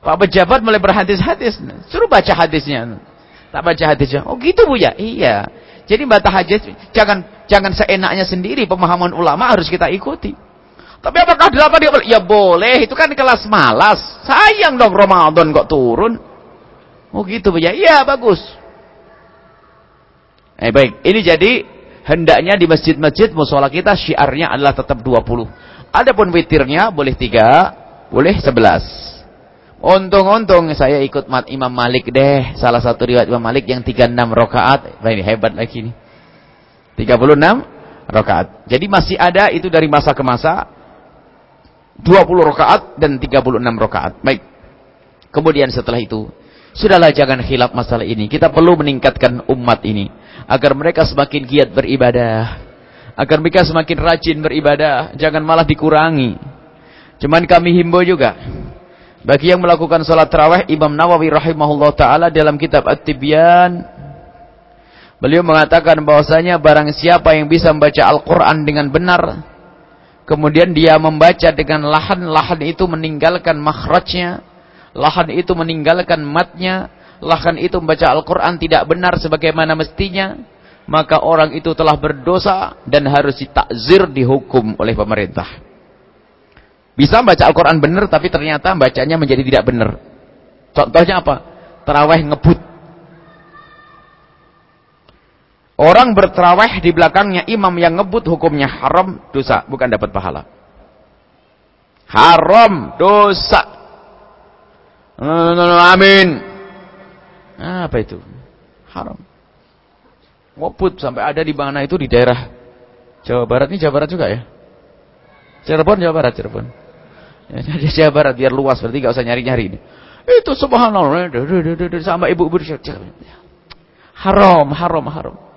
Pak pejabat mulai berhadis-hadis. Suruh baca hadisnya. Tak baca hadisnya. Oh gitu Bu ya? Iya. Jadi baca hadis jangan jangan seenaknya sendiri. Pemahaman ulama harus kita ikuti. Tapi apakah delapan dia boleh? Ya boleh. Itu kan kelas malas. Sayang dong Ramadan kok turun. Oh gitu ya? Iya bagus. Eh baik. Ini jadi hendaknya di masjid-masjid musola kita syiarnya adalah tetap 20. Adapun witirnya boleh 3, boleh 11. Untung-untung saya ikut Imam Malik deh. Salah satu riwayat Imam Malik yang 36 rakaat. Ini hebat lagi nih. 36 rakaat. Jadi masih ada itu dari masa ke masa 20 rakaat dan 36 rakaat. Baik. Kemudian setelah itu, sudahlah jangan khilaf masalah ini. Kita perlu meningkatkan umat ini agar mereka semakin giat beribadah. Agar mereka semakin rajin beribadah, jangan malah dikurangi. Cuman kami himbau juga bagi yang melakukan salat tarawih Imam Nawawi rahimahullah taala dalam kitab At-Tibyan beliau mengatakan bahwasanya barang siapa yang bisa membaca Al-Qur'an dengan benar kemudian dia membaca dengan lahan-lahan itu meninggalkan makhrajnya lahan itu meninggalkan matnya lahan itu membaca Al-Qur'an tidak benar sebagaimana mestinya maka orang itu telah berdosa dan harus ditakzir dihukum oleh pemerintah bisa baca Al-Quran benar, tapi ternyata bacanya menjadi tidak benar. Contohnya apa? Terawih ngebut. Orang berterawih di belakangnya imam yang ngebut hukumnya haram, dosa, bukan dapat pahala. Haram, dosa. Amin. Apa itu? Haram. Ngebut sampai ada di mana itu di daerah Jawa Barat ini Jawa Barat juga ya? Cirebon Jawa Barat Cirebon. Jadi Jawa Barat biar luas berarti gak usah nyari-nyari ini. Itu subhanallah sama ibu-ibu haram, haram, haram.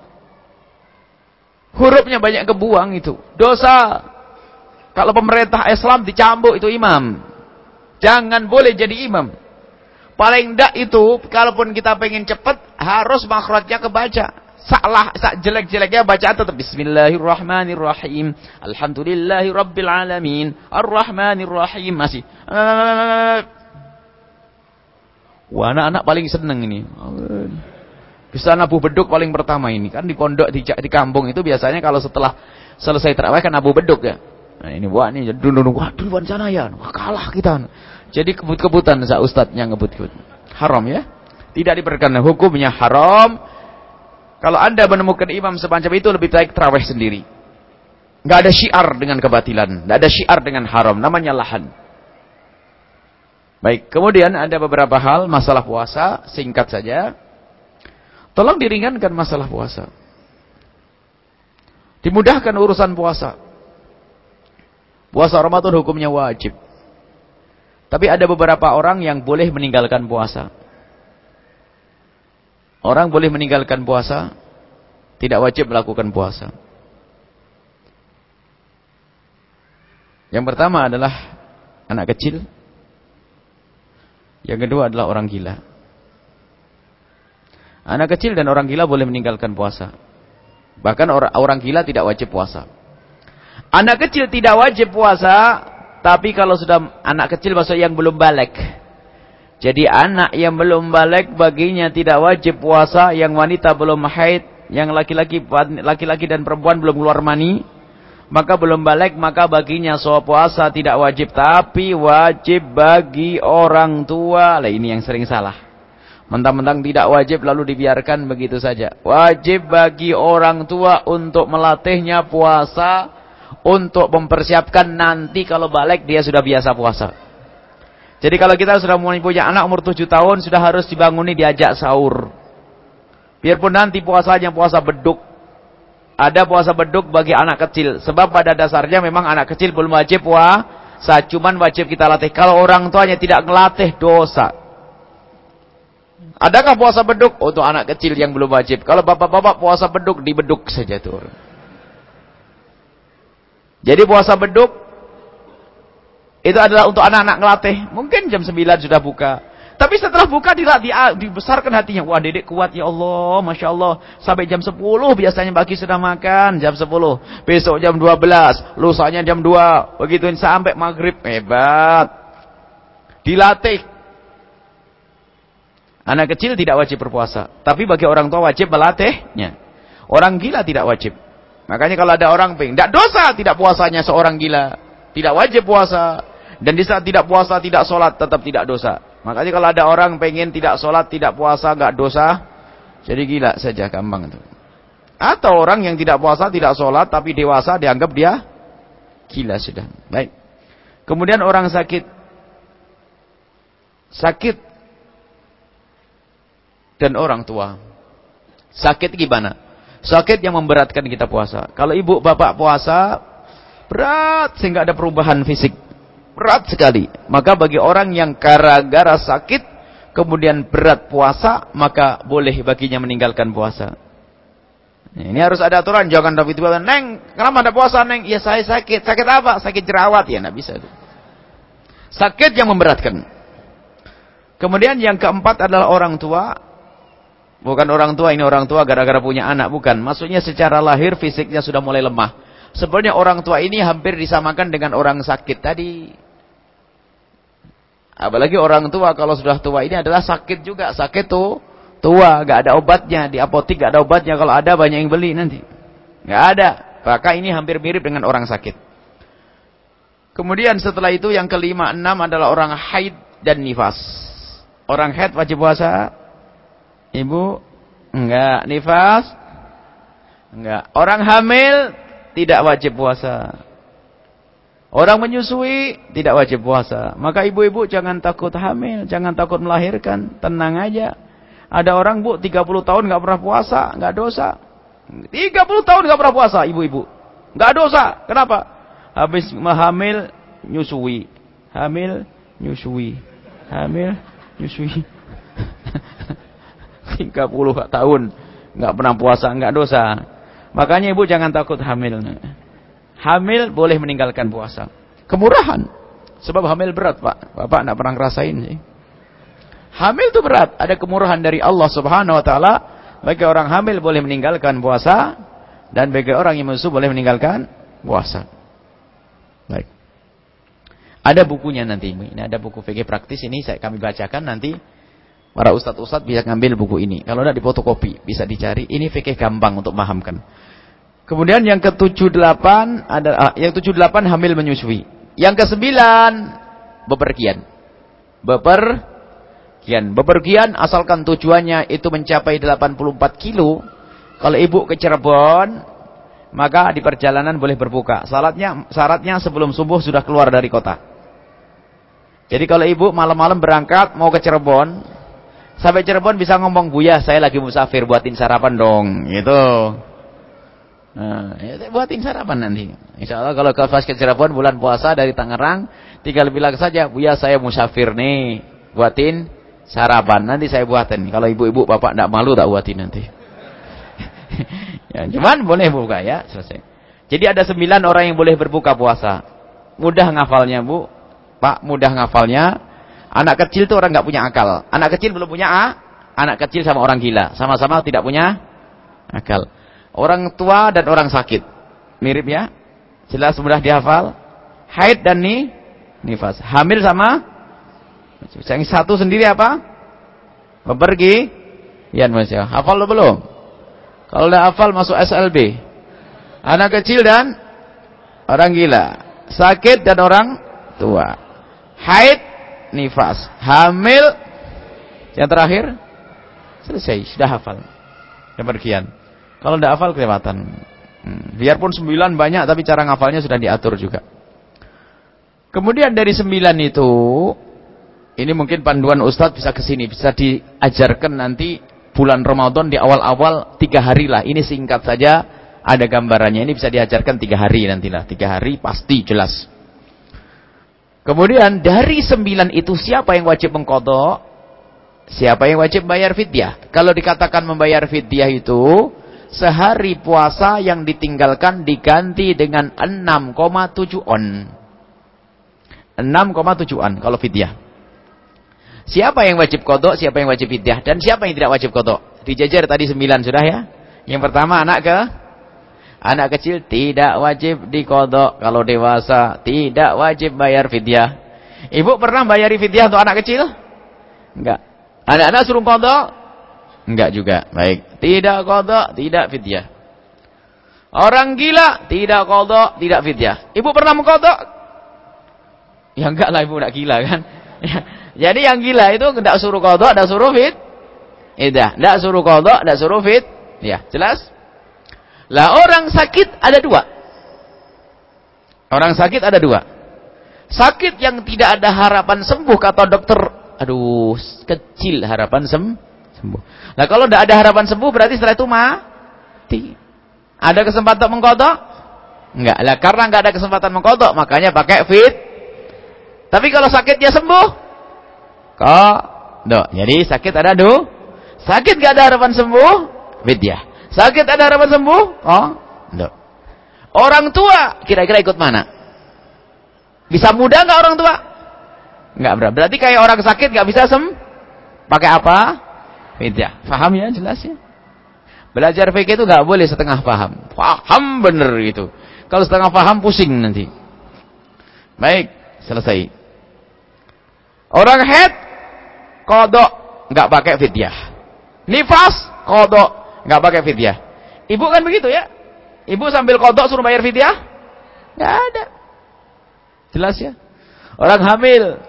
Hurufnya banyak kebuang itu. Dosa. Kalau pemerintah Islam dicambuk itu imam. Jangan boleh jadi imam. Paling enggak itu, kalaupun kita pengen cepat, harus makhrajnya kebaca salah sak jelek-jeleknya bacaan tetap bismillahirrahmanirrahim alhamdulillahi rabbil alamin arrahmanirrahim masih wah anak-anak paling seneng ini bisa nabuh beduk paling pertama ini kan di pondok di, di kampung itu biasanya kalau setelah selesai terawih kan nabuh beduk ya Nah, ini buat nih dulu wah duluan sana ya. Wah, kalah kita. Jadi kebut-kebutan sa ustaz yang ngebut-kebut. Haram ya. Tidak diperkenankan hukumnya haram. Kalau Anda menemukan imam semacam itu lebih baik terawih sendiri. Enggak ada syiar dengan kebatilan, enggak ada syiar dengan haram, namanya lahan. Baik, kemudian ada beberapa hal masalah puasa, singkat saja. Tolong diringankan masalah puasa. Dimudahkan urusan puasa. Puasa Ramadan hukumnya wajib. Tapi ada beberapa orang yang boleh meninggalkan puasa. Orang boleh meninggalkan puasa, tidak wajib melakukan puasa. Yang pertama adalah anak kecil. Yang kedua adalah orang gila. Anak kecil dan orang gila boleh meninggalkan puasa. Bahkan orang, orang gila tidak wajib puasa. Anak kecil tidak wajib puasa, tapi kalau sudah anak kecil maksud yang belum balik. Jadi anak yang belum balik baginya tidak wajib puasa, yang wanita belum haid, yang laki-laki laki-laki dan perempuan belum keluar mani, maka belum balik, maka baginya soal puasa tidak wajib, tapi wajib bagi orang tua. Lah ini yang sering salah. Mentang-mentang tidak wajib lalu dibiarkan begitu saja. Wajib bagi orang tua untuk melatihnya puasa untuk mempersiapkan nanti kalau balik dia sudah biasa puasa. Jadi kalau kita sudah mulai punya anak umur 7 tahun sudah harus dibanguni diajak sahur. Biarpun nanti puasanya puasa beduk. Ada puasa beduk bagi anak kecil. Sebab pada dasarnya memang anak kecil belum wajib puasa. Cuman wajib kita latih. Kalau orang tuanya tidak ngelatih dosa. Adakah puasa beduk? Untuk anak kecil yang belum wajib. Kalau bapak-bapak puasa beduk, dibeduk saja tuh. Jadi puasa beduk itu adalah untuk anak-anak ngelatih. Mungkin jam 9 sudah buka. Tapi setelah buka di, di, dibesarkan hatinya. Wah dedek kuat ya Allah. Masya Allah. Sampai jam 10 biasanya bagi sudah makan. Jam 10. Besok jam 12. Lusanya jam 2. Begitu sampai maghrib. Hebat. Dilatih. Anak kecil tidak wajib berpuasa. Tapi bagi orang tua wajib melatihnya. Orang gila tidak wajib. Makanya kalau ada orang pengen, tidak dosa tidak puasanya seorang gila. Tidak wajib puasa. Dan di saat tidak puasa, tidak sholat, tetap tidak dosa. Makanya kalau ada orang pengen tidak sholat, tidak puasa, nggak dosa. Jadi gila saja, gampang itu. Atau orang yang tidak puasa, tidak sholat, tapi dewasa, dianggap dia gila sudah. Baik. Kemudian orang sakit. Sakit. Dan orang tua. Sakit gimana? Sakit yang memberatkan kita puasa. Kalau ibu bapak puasa, berat sehingga ada perubahan fisik. Berat sekali. Maka bagi orang yang gara-gara sakit, kemudian berat puasa, maka boleh baginya meninggalkan puasa. Ini harus ada aturan. Jangan tapi tiba Neng, kenapa ada puasa, Neng? Ya saya sakit. Sakit apa? Sakit jerawat. Ya, tidak bisa. Sakit yang memberatkan. Kemudian yang keempat adalah orang tua Bukan orang tua, ini orang tua gara-gara punya anak. Bukan. Maksudnya secara lahir fisiknya sudah mulai lemah. Sebenarnya orang tua ini hampir disamakan dengan orang sakit tadi. Apalagi orang tua kalau sudah tua ini adalah sakit juga. Sakit tuh tua, gak ada obatnya. Di apotik gak ada obatnya. Kalau ada banyak yang beli nanti. Gak ada. Maka ini hampir mirip dengan orang sakit. Kemudian setelah itu yang kelima, enam adalah orang haid dan nifas. Orang haid wajib puasa? Ibu? Enggak. Nifas? Enggak. Orang hamil tidak wajib puasa. Orang menyusui tidak wajib puasa. Maka ibu-ibu jangan takut hamil, jangan takut melahirkan, tenang aja. Ada orang bu 30 tahun nggak pernah puasa, nggak dosa. 30 tahun nggak pernah puasa ibu-ibu. nggak dosa. Kenapa? Habis hamil nyusui. Hamil nyusui. Hamil nyusui. 30 tahun nggak pernah puasa, nggak dosa. Makanya ibu jangan takut hamil. Hamil boleh meninggalkan puasa. Kemurahan. Sebab hamil berat, Pak. Bapak enggak pernah ngerasain sih. Hamil itu berat, ada kemurahan dari Allah Subhanahu wa taala. Bagi orang hamil boleh meninggalkan puasa dan bagi orang yang musuh boleh meninggalkan puasa. Baik. Ada bukunya nanti. Ini ada buku fikih praktis ini saya kami bacakan nanti Para ustadz-ustadz bisa ngambil buku ini. Kalau tidak dipotokopi, bisa dicari. Ini fikih gampang untuk memahamkan. Kemudian yang ke-78 ada yang ke-78 hamil menyusui. Yang ke-9 bepergian. Bepergian. Bepergian asalkan tujuannya itu mencapai 84 kilo. Kalau ibu ke Cirebon, maka di perjalanan boleh berbuka. Syaratnya syaratnya sebelum subuh sudah keluar dari kota. Jadi kalau ibu malam-malam berangkat mau ke Cirebon, sampai Cirebon bisa ngomong, "Buya, saya lagi musafir, buatin sarapan dong." Gitu. Nah, ya, buatin sarapan nanti. Insya Allah kalau ke pas ke Cirebon bulan puasa dari Tangerang, tinggal bilang saja, Buya saya musafir nih, buatin sarapan. Nanti saya buatin. Kalau ibu-ibu bapak tidak malu tak buatin nanti. ya, cuman boleh buka ya, selesai. Jadi ada sembilan orang yang boleh berbuka puasa. Mudah ngafalnya bu, pak mudah ngafalnya. Anak kecil tuh orang nggak punya akal. Anak kecil belum punya a, anak kecil sama orang gila, sama-sama tidak punya akal. Orang tua dan orang sakit. Mirip ya? Jelas mudah dihafal. Haid dan ni, nifas. Hamil sama? Yang satu sendiri apa? Bepergi. Ya, Masya. Hafal lo belum? Kalau udah hafal masuk SLB. Anak kecil dan orang gila. Sakit dan orang tua. Haid, nifas. Hamil, yang terakhir, selesai. Sudah hafal. Kepergian. Kalau tidak hafal kelewatan. Hmm. Biarpun sembilan banyak tapi cara ngafalnya sudah diatur juga. Kemudian dari sembilan itu, ini mungkin panduan Ustadz bisa ke sini, bisa diajarkan nanti bulan Ramadan di awal-awal tiga hari lah. Ini singkat saja, ada gambarannya. Ini bisa diajarkan tiga hari nantilah. Tiga hari pasti jelas. Kemudian dari sembilan itu siapa yang wajib mengkodok? Siapa yang wajib bayar fidyah? Kalau dikatakan membayar fidyah itu sehari puasa yang ditinggalkan diganti dengan 6,7 on. 6,7 on kalau fidyah. Siapa yang wajib kodok, siapa yang wajib fidyah, dan siapa yang tidak wajib kodok? Dijajar tadi 9 sudah ya. Yang pertama anak ke anak kecil tidak wajib dikodok. Kalau dewasa tidak wajib bayar fidyah. Ibu pernah bayari fidyah untuk anak kecil? Enggak. Anak-anak suruh kodok, Enggak juga. Baik. Tidak kodok, tidak fidyah. Orang gila, tidak kodok, tidak fidyah. Ibu pernah mengkodok? Ya enggak lah ibu enggak gila kan. Jadi yang gila itu enggak suruh kodok, enggak suruh fit. Tidak. Enggak suruh kodok, enggak suruh fit. Ya, jelas? Lah orang sakit ada dua. Orang sakit ada dua. Sakit yang tidak ada harapan sembuh kata dokter. Aduh, kecil harapan sem sembuh. Nah kalau tidak ada harapan sembuh berarti setelah itu mati. Ada kesempatan mengkodok? Enggak. Lah karena enggak ada kesempatan mengkodok makanya pakai fit. Tapi kalau sakit dia sembuh? Kok? Dok. Jadi sakit ada do. Sakit enggak ada harapan sembuh? Fit ya. Sakit ada harapan sembuh? Oh, dok. Orang tua kira-kira ikut mana? Bisa muda enggak orang tua? Enggak berarti. Berarti kayak orang sakit enggak bisa sem pakai apa? Fidyah. Faham ya jelas ya? Belajar fikih itu nggak boleh setengah paham. Paham bener itu. Kalau setengah paham pusing nanti. Baik, selesai. Orang head kodok nggak pakai fidyah. Nifas kodok nggak pakai fidyah. Ibu kan begitu ya? Ibu sambil kodok suruh bayar fidyah? Nggak ada. Jelas ya? Orang hamil.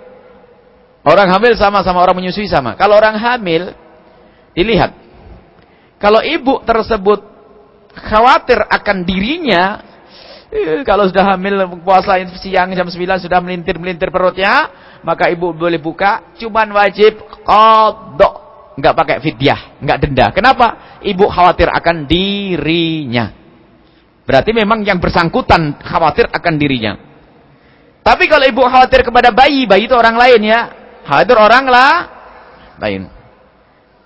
Orang hamil sama sama orang menyusui sama. Kalau orang hamil Dilihat. Kalau ibu tersebut khawatir akan dirinya, eh, kalau sudah hamil puasa siang jam 9 sudah melintir-melintir perutnya, maka ibu boleh buka, cuman wajib kodok. Enggak pakai fidyah, enggak denda. Kenapa? Ibu khawatir akan dirinya. Berarti memang yang bersangkutan khawatir akan dirinya. Tapi kalau ibu khawatir kepada bayi, bayi itu orang lain ya. Khawatir orang lah lain.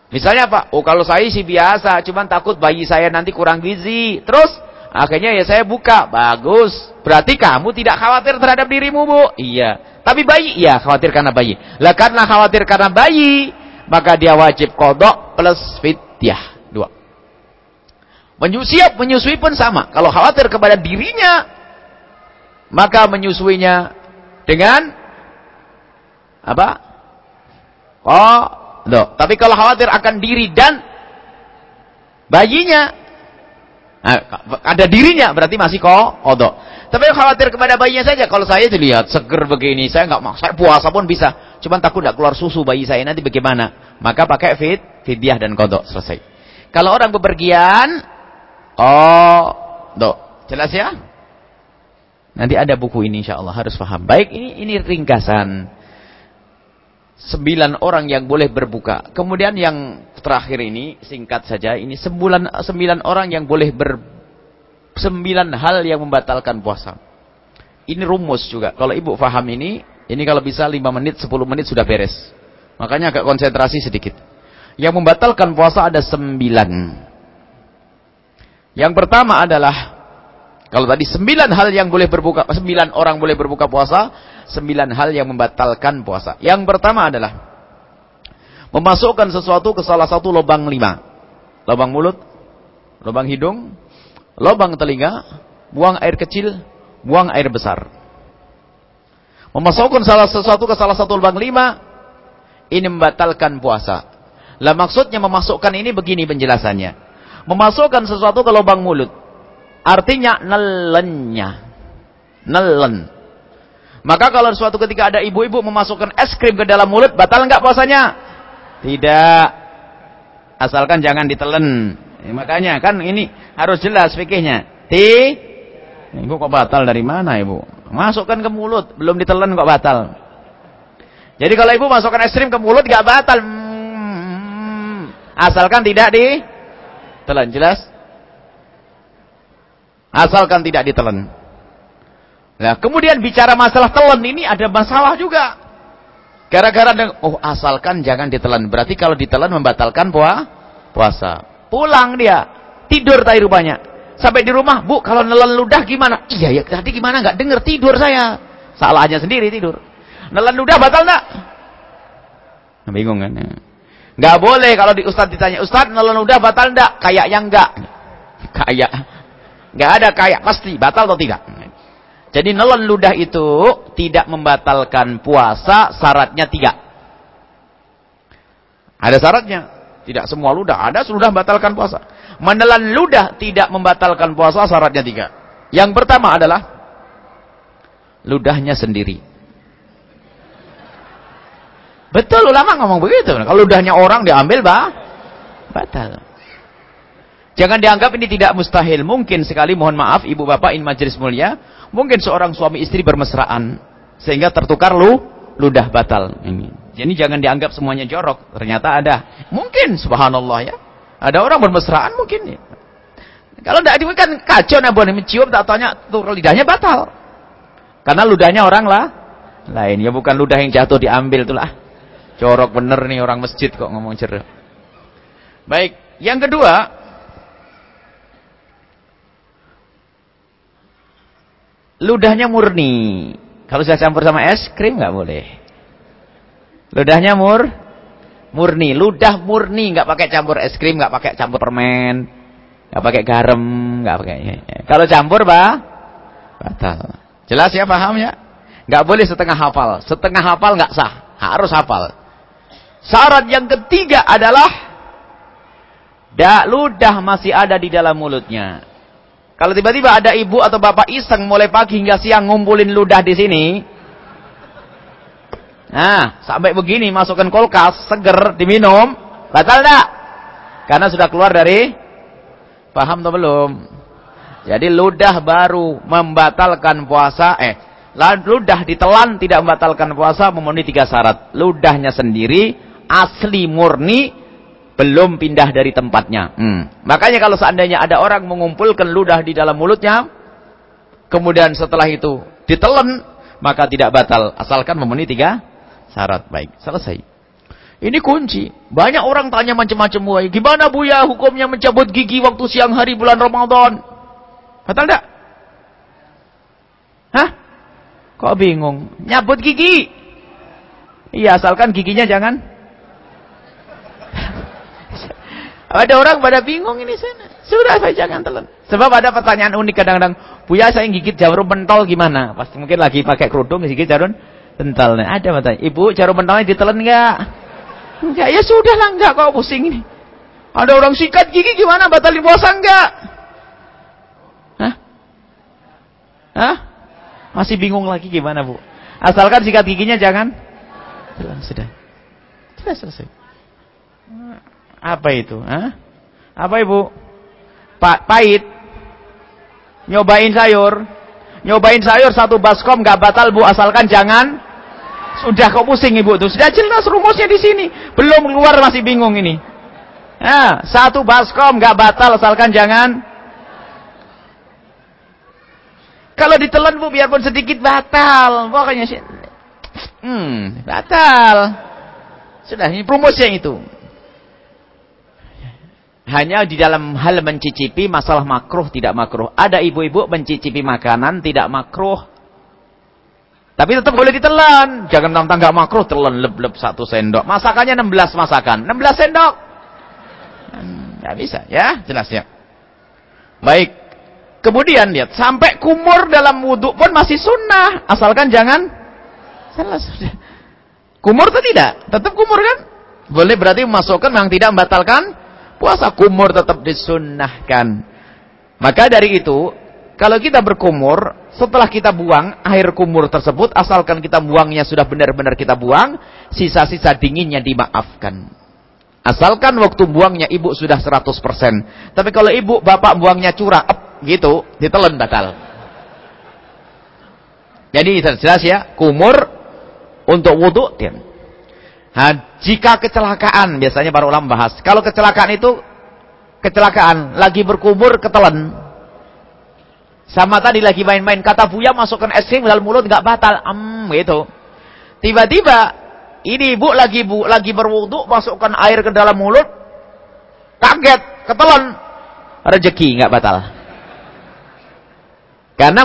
Misalnya apa? Oh kalau saya sih biasa, cuman takut bayi saya nanti kurang gizi. Terus akhirnya ya saya buka. Bagus. Berarti kamu tidak khawatir terhadap dirimu, Bu? Iya. Tapi bayi, iya khawatir karena bayi. Lah karena khawatir karena bayi, maka dia wajib kodok plus fidyah. Dua. Menyusui, menyusui pun sama. Kalau khawatir kepada dirinya, maka menyusuinya dengan apa? Loh, tapi kalau khawatir akan diri dan bayinya, Nah, ada dirinya berarti masih kodok. Tapi khawatir kepada bayinya saja. Kalau saya dilihat seger begini, saya nggak mau. Saya puasa pun bisa. Cuman takut tidak keluar susu bayi saya nanti bagaimana? Maka pakai fit, fidyah dan kodok selesai. Kalau orang bepergian, oh, do, jelas ya? Nanti ada buku ini insya Allah harus paham. Baik, ini ini ringkasan. Sembilan orang yang boleh berbuka. Kemudian yang terakhir ini singkat saja. Ini sembilan sembilan orang yang boleh berbuka sembilan hal yang membatalkan puasa. Ini rumus juga. Kalau ibu faham ini, ini kalau bisa lima menit, sepuluh menit sudah beres. Makanya agak konsentrasi sedikit. Yang membatalkan puasa ada sembilan. Yang pertama adalah, kalau tadi sembilan hal yang boleh berbuka, sembilan orang boleh berbuka puasa, sembilan hal yang membatalkan puasa. Yang pertama adalah, memasukkan sesuatu ke salah satu lubang lima. Lubang mulut, lubang hidung, lubang telinga, buang air kecil, buang air besar. Memasukkan salah sesuatu ke salah satu lubang lima, ini membatalkan puasa. Lah maksudnya memasukkan ini begini penjelasannya. Memasukkan sesuatu ke lubang mulut. Artinya nelennya. Nelen. Maka kalau suatu ketika ada ibu-ibu memasukkan es krim ke dalam mulut, batal enggak puasanya? Tidak. Asalkan jangan ditelen. Ya, makanya kan ini harus jelas fikihnya. Ti Ibu kok batal dari mana ibu? Masukkan ke mulut, belum ditelan kok batal. Jadi kalau ibu masukkan es krim ke mulut gak batal. Hmm, asalkan tidak ditelan, jelas? Asalkan tidak ditelan. Nah, kemudian bicara masalah telan ini ada masalah juga. Gara-gara oh asalkan jangan ditelan. Berarti kalau ditelan membatalkan puasa. Pulang dia. Tidur tadi rupanya. Sampai di rumah, Bu, kalau nelan ludah gimana? Iya, ya tadi gimana? Gak denger tidur saya. Salahnya sendiri tidur. Nelan ludah batal enggak? Nah, bingung kan? Gak boleh kalau di Ustadz ditanya, Ustadz nelan ludah batal enggak? Kayaknya enggak. Kayak. Gak ada kayak. Pasti. Batal atau tidak? Jadi nelan ludah itu tidak membatalkan puasa. Syaratnya tiga. Ada syaratnya. Tidak semua ludah. Ada sudah membatalkan puasa. Menelan ludah tidak membatalkan puasa syaratnya tiga. Yang pertama adalah ludahnya sendiri. Betul ulama ngomong begitu. Kalau ludahnya orang diambil bah, batal. Jangan dianggap ini tidak mustahil. Mungkin sekali mohon maaf ibu bapak in majelis mulia. Mungkin seorang suami istri bermesraan. Sehingga tertukar lu, ludah batal. Ini. Jadi jangan dianggap semuanya jorok. Ternyata ada. Mungkin subhanallah ya. Ada orang bermesraan mungkin ya. Kalau tidak kan kacau nah boleh mencium tak tanya tuh lidahnya batal. Karena ludahnya orang lah lain ya bukan ludah yang jatuh diambil itulah. Jorok bener nih orang masjid kok ngomong cerah. Baik, yang kedua ludahnya murni. Kalau saya campur sama es krim nggak boleh. Ludahnya mur murni, ludah murni, nggak pakai campur es krim, nggak pakai campur permen, nggak pakai garam, nggak pakai. Kalau campur, bah, batal. Jelas ya, paham ya? Nggak boleh setengah hafal, setengah hafal nggak sah, harus hafal. Syarat yang ketiga adalah dak ludah masih ada di dalam mulutnya. Kalau tiba-tiba ada ibu atau bapak iseng mulai pagi hingga siang ngumpulin ludah di sini, Nah, sampai begini masukkan kulkas, seger, diminum, batal enggak? Karena sudah keluar dari paham atau belum? Jadi ludah baru membatalkan puasa, eh, ludah ditelan tidak membatalkan puasa memenuhi tiga syarat. Ludahnya sendiri asli murni belum pindah dari tempatnya. Hmm. Makanya kalau seandainya ada orang mengumpulkan ludah di dalam mulutnya, kemudian setelah itu ditelan, maka tidak batal asalkan memenuhi tiga syarat baik. Selesai. Ini kunci. Banyak orang tanya macam-macam buaya. Gimana bu ya hukumnya mencabut gigi waktu siang hari bulan Ramadan? Batal tak? Hah? Kok bingung? Nyabut gigi. Iya, asalkan giginya jangan. ada orang pada bingung ini sana. Sudah saya jangan telan. Sebab ada pertanyaan unik kadang-kadang. Buya saya gigit jarum pentol gimana? Pasti mungkin lagi pakai kerudung gigit jarum Pentalnya ada mata Ibu, jarum pentalnya ditelan enggak? Enggak, ya sudahlah enggak kok pusing ini. Ada orang sikat gigi gimana batalin puasa enggak? Hah? Hah? Masih bingung lagi gimana, Bu? Asalkan sikat giginya jangan sudah. Sudah selesai. Apa itu? Hah? Apa Ibu? Pa pahit. Nyobain sayur. Nyobain sayur satu baskom gak batal Bu asalkan jangan sudah kok pusing Ibu tuh. Sudah jelas rumusnya di sini. Belum keluar masih bingung ini. Nah, satu baskom gak batal asalkan jangan Kalau ditelan Bu biarpun sedikit batal. Pokoknya sih hmm, batal. Sudah ini promosi itu. Hanya di dalam hal mencicipi masalah makruh tidak makruh. Ada ibu-ibu mencicipi makanan tidak makruh. Tapi tetap boleh ditelan. Jangan tentang nggak makruh telan leb-leb satu sendok. Masakannya 16 masakan. 16 sendok. Nggak bisa ya, jelas ya. Baik. Kemudian lihat, sampai kumur dalam wudhu pun masih sunnah. Asalkan jangan salah sudah. Kumur atau tidak? Tetap kumur kan? Boleh berarti memasukkan yang tidak membatalkan puasa. Kumur tetap disunnahkan. Maka dari itu, kalau kita berkumur, setelah kita buang air kumur tersebut, asalkan kita buangnya sudah benar-benar kita buang, sisa-sisa dinginnya dimaafkan. Asalkan waktu buangnya ibu sudah 100%. Tapi kalau ibu, bapak buangnya curah, up, gitu, ditelan batal. Jadi jelas ya, kumur untuk wudhu. Nah, jika kecelakaan, biasanya para ulama bahas. Kalau kecelakaan itu, kecelakaan, lagi berkumur, ketelan. Sama tadi lagi main-main, kata Buya masukkan es krim dalam mulut, nggak batal. Hmm, gitu. Tiba-tiba, ini ibu lagi bu, lagi berwudhu, masukkan air ke dalam mulut, kaget, ketelan. Rezeki nggak batal. Karena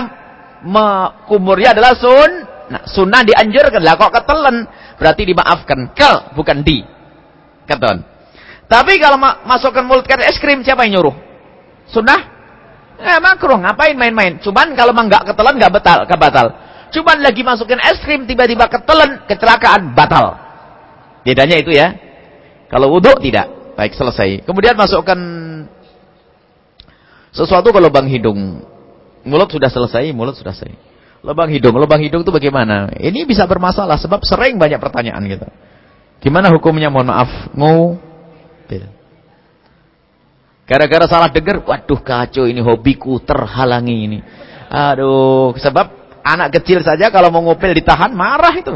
kumurnya adalah sun. Nah, sunnah dianjurkan. Lah kok ketelan, berarti dimaafkan. Kel, bukan di. Keton. Tapi kalau ma masukkan mulut ke es krim, siapa yang nyuruh? Sunnah? Eh, makruh. Ngapain main-main? Cuman kalau memang nggak ketelan, nggak batal, ke batal. Cuman lagi masukin es krim, tiba-tiba ketelan, kecelakaan, batal. Bedanya itu ya. Kalau wudhu, tidak. Baik, selesai. Kemudian masukkan sesuatu ke lubang hidung. Mulut sudah selesai, mulut sudah selesai. Lubang hidung, lubang hidung itu bagaimana? Ini bisa bermasalah sebab sering banyak pertanyaan gitu. Gimana hukumnya? Mohon maaf, ngupil. Gara-gara salah dengar, waduh kacau ini hobiku terhalangi ini. Aduh, sebab anak kecil saja kalau mau ngupil ditahan marah itu.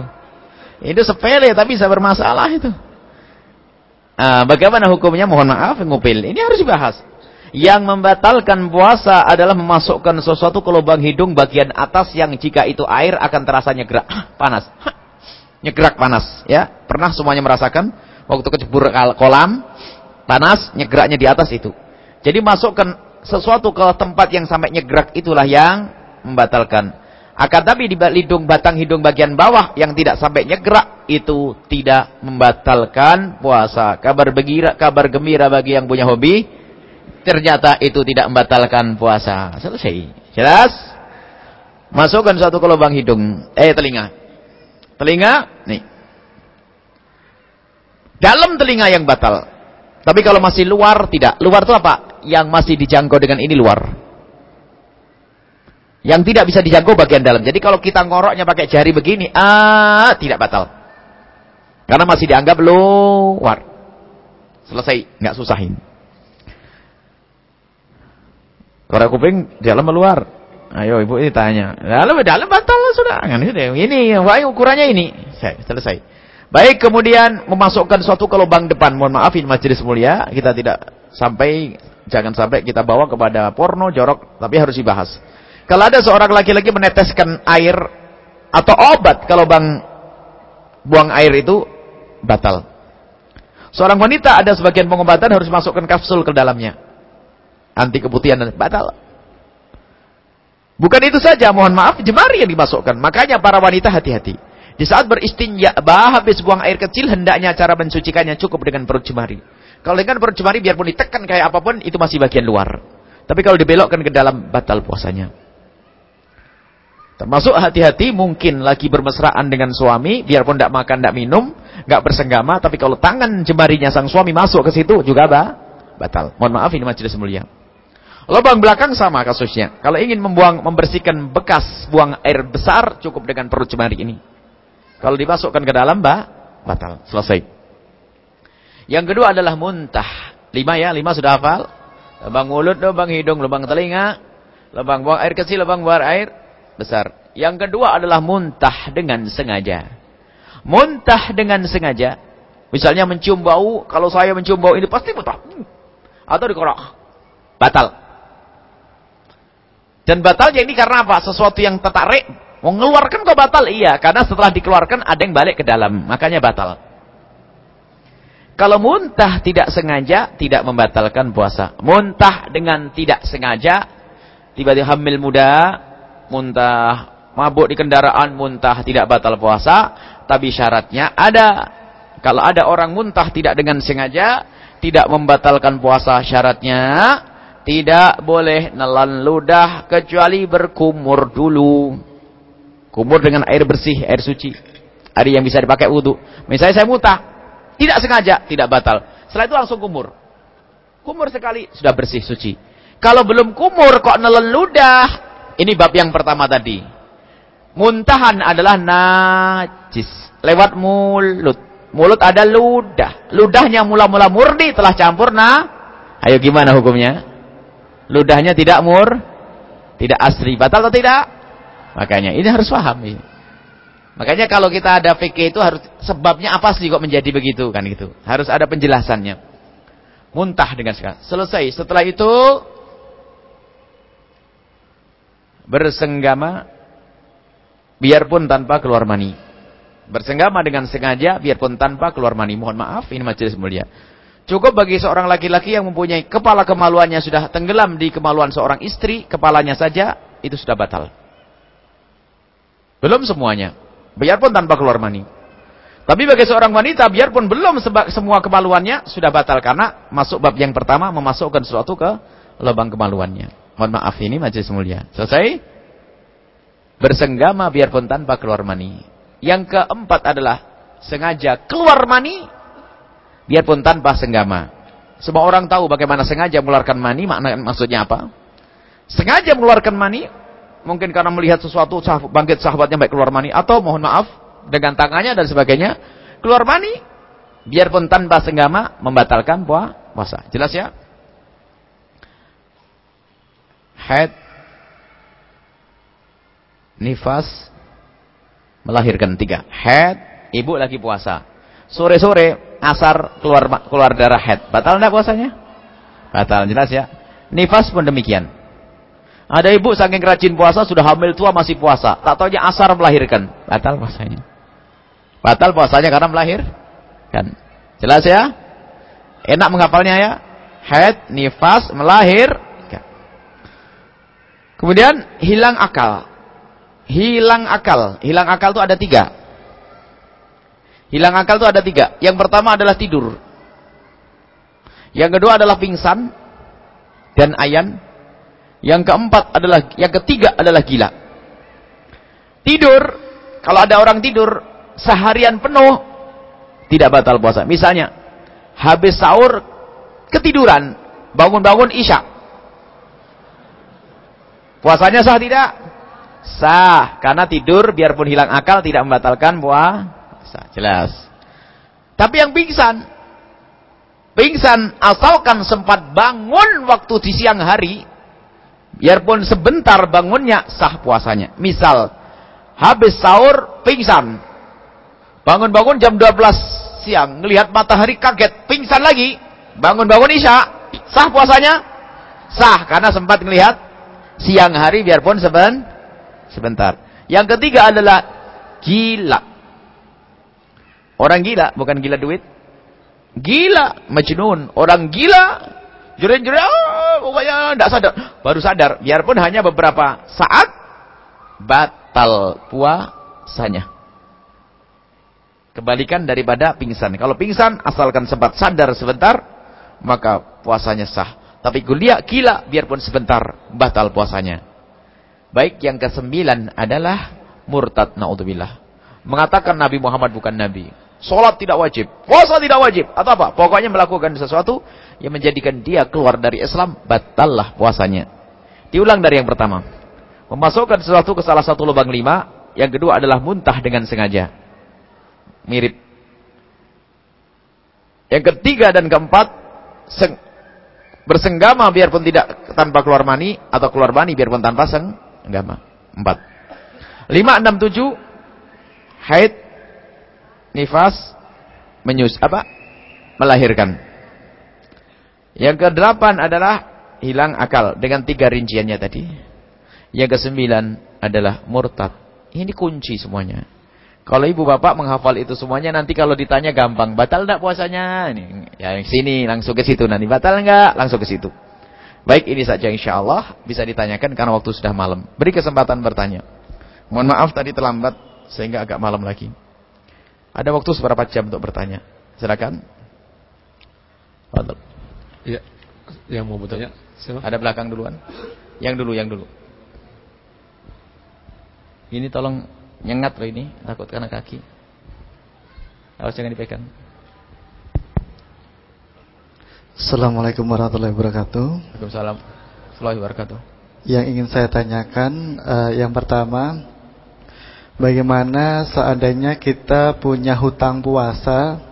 Itu sepele tapi bisa bermasalah itu. Nah, bagaimana hukumnya? Mohon maaf, ngupil. Ini harus dibahas. Yang membatalkan puasa adalah memasukkan sesuatu ke lubang hidung bagian atas yang jika itu air akan terasa nyegrak. panas. Nyegrak panas. ya Pernah semuanya merasakan? Waktu kecebur kolam, panas, nyegraknya di atas itu. Jadi masukkan sesuatu ke tempat yang sampai nyegrak itulah yang membatalkan. Akan tapi di hidung batang hidung bagian bawah yang tidak sampai nyegrak itu tidak membatalkan puasa. Kabar gembira, kabar gembira bagi yang punya hobi ternyata itu tidak membatalkan puasa. Selesai. Jelas? Masukkan satu ke lubang hidung. Eh, telinga. Telinga, nih. Dalam telinga yang batal. Tapi kalau masih luar, tidak. Luar itu apa? Yang masih dijangkau dengan ini luar. Yang tidak bisa dijangkau bagian dalam. Jadi kalau kita ngoroknya pakai jari begini, ah, tidak batal. Karena masih dianggap luar. Selesai, nggak susahin. Korek kuping dalam meluar. Ayo ibu ini tanya. Dalam dalam batal sudah. Kan ini wah ukurannya ini. Selesai. Baik kemudian memasukkan suatu ke lubang depan. Mohon maaf ini majelis mulia, kita tidak sampai jangan sampai kita bawa kepada porno jorok, tapi harus dibahas. Kalau ada seorang laki-laki meneteskan air atau obat ke lubang buang air itu batal. Seorang wanita ada sebagian pengobatan harus masukkan kapsul ke dalamnya anti keputihan dan batal. Bukan itu saja, mohon maaf, jemari yang dimasukkan. Makanya para wanita hati-hati. Di saat beristinja, habis buang air kecil, hendaknya cara mensucikannya cukup dengan perut jemari. Kalau dengan perut jemari, biarpun ditekan kayak apa pun, itu masih bagian luar. Tapi kalau dibelokkan ke dalam, batal puasanya. Termasuk hati-hati, mungkin lagi bermesraan dengan suami, biarpun tidak makan, tidak minum, nggak bersenggama, tapi kalau tangan jemarinya sang suami masuk ke situ, juga apa? Batal. Mohon maaf, ini majelis mulia. Lubang belakang sama kasusnya. Kalau ingin membuang, membersihkan bekas buang air besar, cukup dengan perut jemari ini. Kalau dimasukkan ke dalam, bah, batal. Selesai. Yang kedua adalah muntah. Lima ya, lima sudah hafal. Lubang mulut, lubang hidung, lubang telinga. Lubang buang air kecil, lubang buang air besar. Yang kedua adalah muntah dengan sengaja. Muntah dengan sengaja. Misalnya mencium bau, kalau saya mencium bau ini pasti muntah. Atau dikorok. Batal. Dan batalnya ini karena apa? Sesuatu yang tertarik. Mengeluarkan kok batal? Iya. Karena setelah dikeluarkan ada yang balik ke dalam. Makanya batal. Kalau muntah tidak sengaja, tidak membatalkan puasa. Muntah dengan tidak sengaja, tiba-tiba hamil muda, muntah, mabuk di kendaraan, muntah, tidak batal puasa. Tapi syaratnya ada. Kalau ada orang muntah tidak dengan sengaja, tidak membatalkan puasa syaratnya, tidak boleh nelan ludah kecuali berkumur dulu. Kumur dengan air bersih, air suci. Ada yang bisa dipakai wudhu. Misalnya saya muntah. Tidak sengaja, tidak batal. Setelah itu langsung kumur. Kumur sekali, sudah bersih, suci. Kalau belum kumur, kok nelan ludah. Ini bab yang pertama tadi. Muntahan adalah najis. Lewat mulut. Mulut ada ludah. Ludahnya mula-mula murni telah campur nah. Ayo gimana hukumnya? ludahnya tidak mur, tidak asri. Batal atau tidak? Makanya ini harus paham ini. Makanya kalau kita ada fikih itu harus sebabnya apa sih kok menjadi begitu kan gitu. Harus ada penjelasannya. Muntah dengan segala. Selesai. Setelah itu bersenggama biarpun tanpa keluar mani. Bersenggama dengan sengaja biarpun tanpa keluar mani. Mohon maaf ini majelis mulia. Cukup bagi seorang laki-laki yang mempunyai kepala kemaluannya sudah tenggelam di kemaluan seorang istri, kepalanya saja, itu sudah batal. Belum semuanya. Biarpun tanpa keluar mani. Tapi bagi seorang wanita, biarpun belum semua kemaluannya, sudah batal. Karena masuk bab yang pertama, memasukkan sesuatu ke lubang kemaluannya. Mohon maaf ini majelis mulia. Selesai? Bersenggama biarpun tanpa keluar mani. Yang keempat adalah sengaja keluar mani biarpun tanpa senggama. Semua orang tahu bagaimana sengaja mengeluarkan mani, makna maksudnya apa? Sengaja mengeluarkan mani, mungkin karena melihat sesuatu bangkit sahabatnya baik keluar mani, atau mohon maaf, dengan tangannya dan sebagainya, keluar mani, biarpun tanpa senggama, membatalkan puasa. Jelas ya? Head, nifas, melahirkan tiga. Head, ibu lagi puasa. Sore-sore asar keluar keluar darah head. Batal enggak puasanya? Batal, jelas ya. Nifas pun demikian. Ada ibu saking rajin puasa sudah hamil tua masih puasa. Tak tahunya asar melahirkan. Batal puasanya. Batal puasanya karena melahir. Kan. Jelas ya? Enak menghafalnya ya? Head, nifas, melahir. Kemudian hilang akal. Hilang akal. Hilang akal itu ada tiga. Hilang akal itu ada tiga. Yang pertama adalah tidur. Yang kedua adalah pingsan dan ayan. Yang keempat adalah, yang ketiga adalah gila. Tidur, kalau ada orang tidur seharian penuh, tidak batal puasa. Misalnya, habis sahur, ketiduran, bangun-bangun isya. Puasanya sah tidak? Sah, karena tidur biarpun hilang akal tidak membatalkan puasa. Jelas. Tapi yang pingsan, pingsan asalkan sempat bangun waktu di siang hari, biarpun sebentar bangunnya sah puasanya. Misal, habis sahur pingsan, bangun-bangun jam 12 siang, ngelihat matahari kaget, pingsan lagi, bangun-bangun isya, sah puasanya? Sah, karena sempat ngelihat siang hari biarpun seben, sebentar. Yang ketiga adalah gila. Orang gila, bukan gila duit. Gila, majnun. Orang gila, jerit-jerit, oh, pokoknya tidak sadar. Baru sadar, biarpun hanya beberapa saat, batal puasanya. Kebalikan daripada pingsan. Kalau pingsan, asalkan sempat sadar sebentar, maka puasanya sah. Tapi kuliah gila, biarpun sebentar, batal puasanya. Baik, yang kesembilan adalah murtad, na'udzubillah. Mengatakan Nabi Muhammad bukan Nabi. Sholat tidak wajib. Puasa tidak wajib. Atau apa? Pokoknya melakukan sesuatu yang menjadikan dia keluar dari Islam. Batallah puasanya. Diulang dari yang pertama. Memasukkan sesuatu ke salah satu lubang lima. Yang kedua adalah muntah dengan sengaja. Mirip. Yang ketiga dan keempat. Seng, bersenggama biarpun tidak tanpa keluar mani. Atau keluar mani biarpun tanpa senggama. Empat. Lima, enam, tujuh. Haid nifas menyus apa? melahirkan. Yang kedelapan adalah hilang akal dengan tiga rinciannya tadi. Yang kesembilan adalah murtad. Ini kunci semuanya. Kalau ibu bapak menghafal itu semuanya nanti kalau ditanya gampang, batal enggak puasanya? Ini ya sini langsung ke situ nanti batal enggak? Langsung ke situ. Baik ini saja insya Allah bisa ditanyakan karena waktu sudah malam. Beri kesempatan bertanya. Mohon maaf tadi terlambat sehingga agak malam lagi. Ada waktu seberapa jam untuk bertanya? Silakan. Fadal. Iya. Yang mau bertanya, siapa? Ada belakang duluan. Yang dulu, yang dulu. Ini tolong nyengat loh ini, takut karena kaki. Awas jangan dipegang. Assalamualaikum warahmatullahi wabarakatuh. Waalaikumsalam warahmatullahi wabarakatuh. Yang ingin saya tanyakan, uh, yang pertama, Bagaimana seandainya kita punya hutang puasa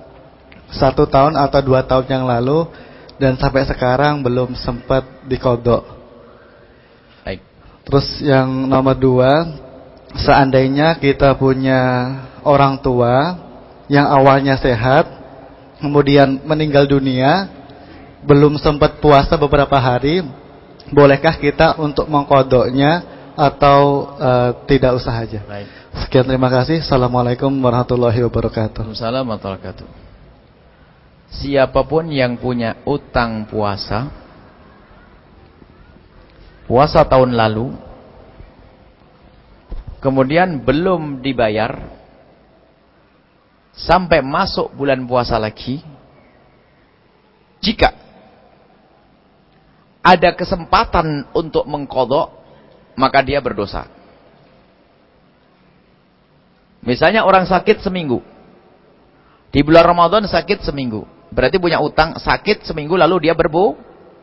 satu tahun atau dua tahun yang lalu dan sampai sekarang belum sempat dikodok. Baik. Terus yang nomor dua, seandainya kita punya orang tua yang awalnya sehat, kemudian meninggal dunia, belum sempat puasa beberapa hari, bolehkah kita untuk mengkodoknya atau uh, tidak usah aja? Baik. Sekian terima kasih. Assalamualaikum warahmatullahi wabarakatuh. Assalamualaikum warahmatullahi wabarakatuh. Siapa pun yang punya utang puasa, puasa tahun lalu, kemudian belum dibayar, sampai masuk bulan puasa lagi, jika ada kesempatan untuk mengkodok, maka dia berdosa. Misalnya orang sakit seminggu. Di bulan Ramadan sakit seminggu. Berarti punya utang sakit seminggu lalu dia berbu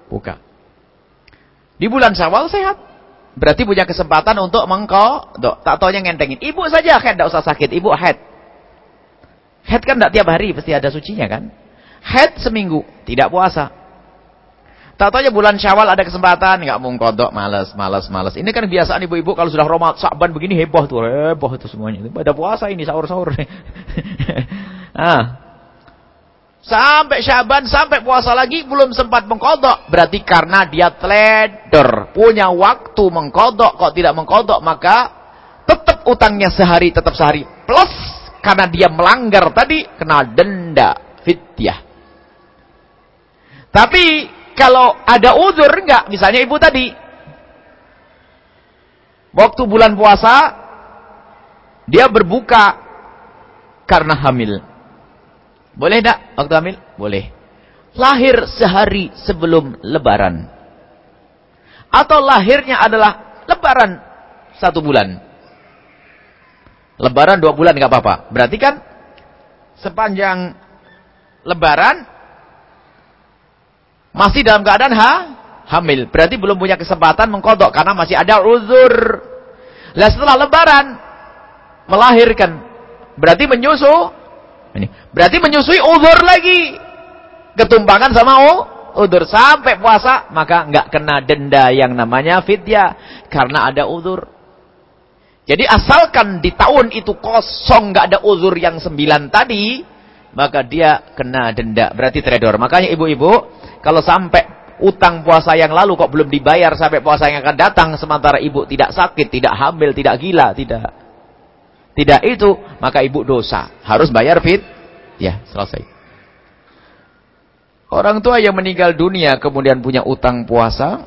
buka. Di bulan Syawal sehat. Berarti punya kesempatan untuk mengkodok. Tak taunya ngentengin. Ibu saja head, tidak usah sakit. Ibu head. Head kan tidak tiap hari, pasti ada sucinya kan. Head seminggu, tidak puasa. Tak tahu aja bulan Syawal ada kesempatan, nggak mau kodok, malas, malas, malas. Ini kan kebiasaan ibu-ibu kalau sudah Ramadan, Sa'ban begini heboh tuh, heboh itu semuanya. Pada puasa ini sahur-sahur. ah. Sampai Syaban, sampai puasa lagi belum sempat mengkodok. Berarti karena dia trader, punya waktu mengkodok. Kok tidak mengkodok, maka tetap utangnya sehari, tetap sehari. Plus, karena dia melanggar tadi, kena denda, fityah. Tapi kalau ada uzur enggak, misalnya ibu tadi. Waktu bulan puasa dia berbuka karena hamil. Boleh enggak waktu hamil? Boleh. Lahir sehari sebelum lebaran. Atau lahirnya adalah lebaran satu bulan. Lebaran dua bulan enggak apa-apa. Berarti kan sepanjang lebaran masih dalam keadaan ha? hamil. Berarti belum punya kesempatan mengkodok karena masih ada uzur. Lah setelah lebaran melahirkan berarti menyusu ini berarti menyusui uzur lagi. Ketumpangan sama oh, uzur sampai puasa maka enggak kena denda yang namanya fidya karena ada uzur. Jadi asalkan di tahun itu kosong enggak ada uzur yang sembilan tadi maka dia kena denda berarti trader. Makanya ibu-ibu kalau sampai utang puasa yang lalu kok belum dibayar sampai puasa yang akan datang sementara ibu tidak sakit, tidak hamil, tidak gila, tidak tidak itu, maka ibu dosa. Harus bayar fit. Ya, selesai. Orang tua yang meninggal dunia kemudian punya utang puasa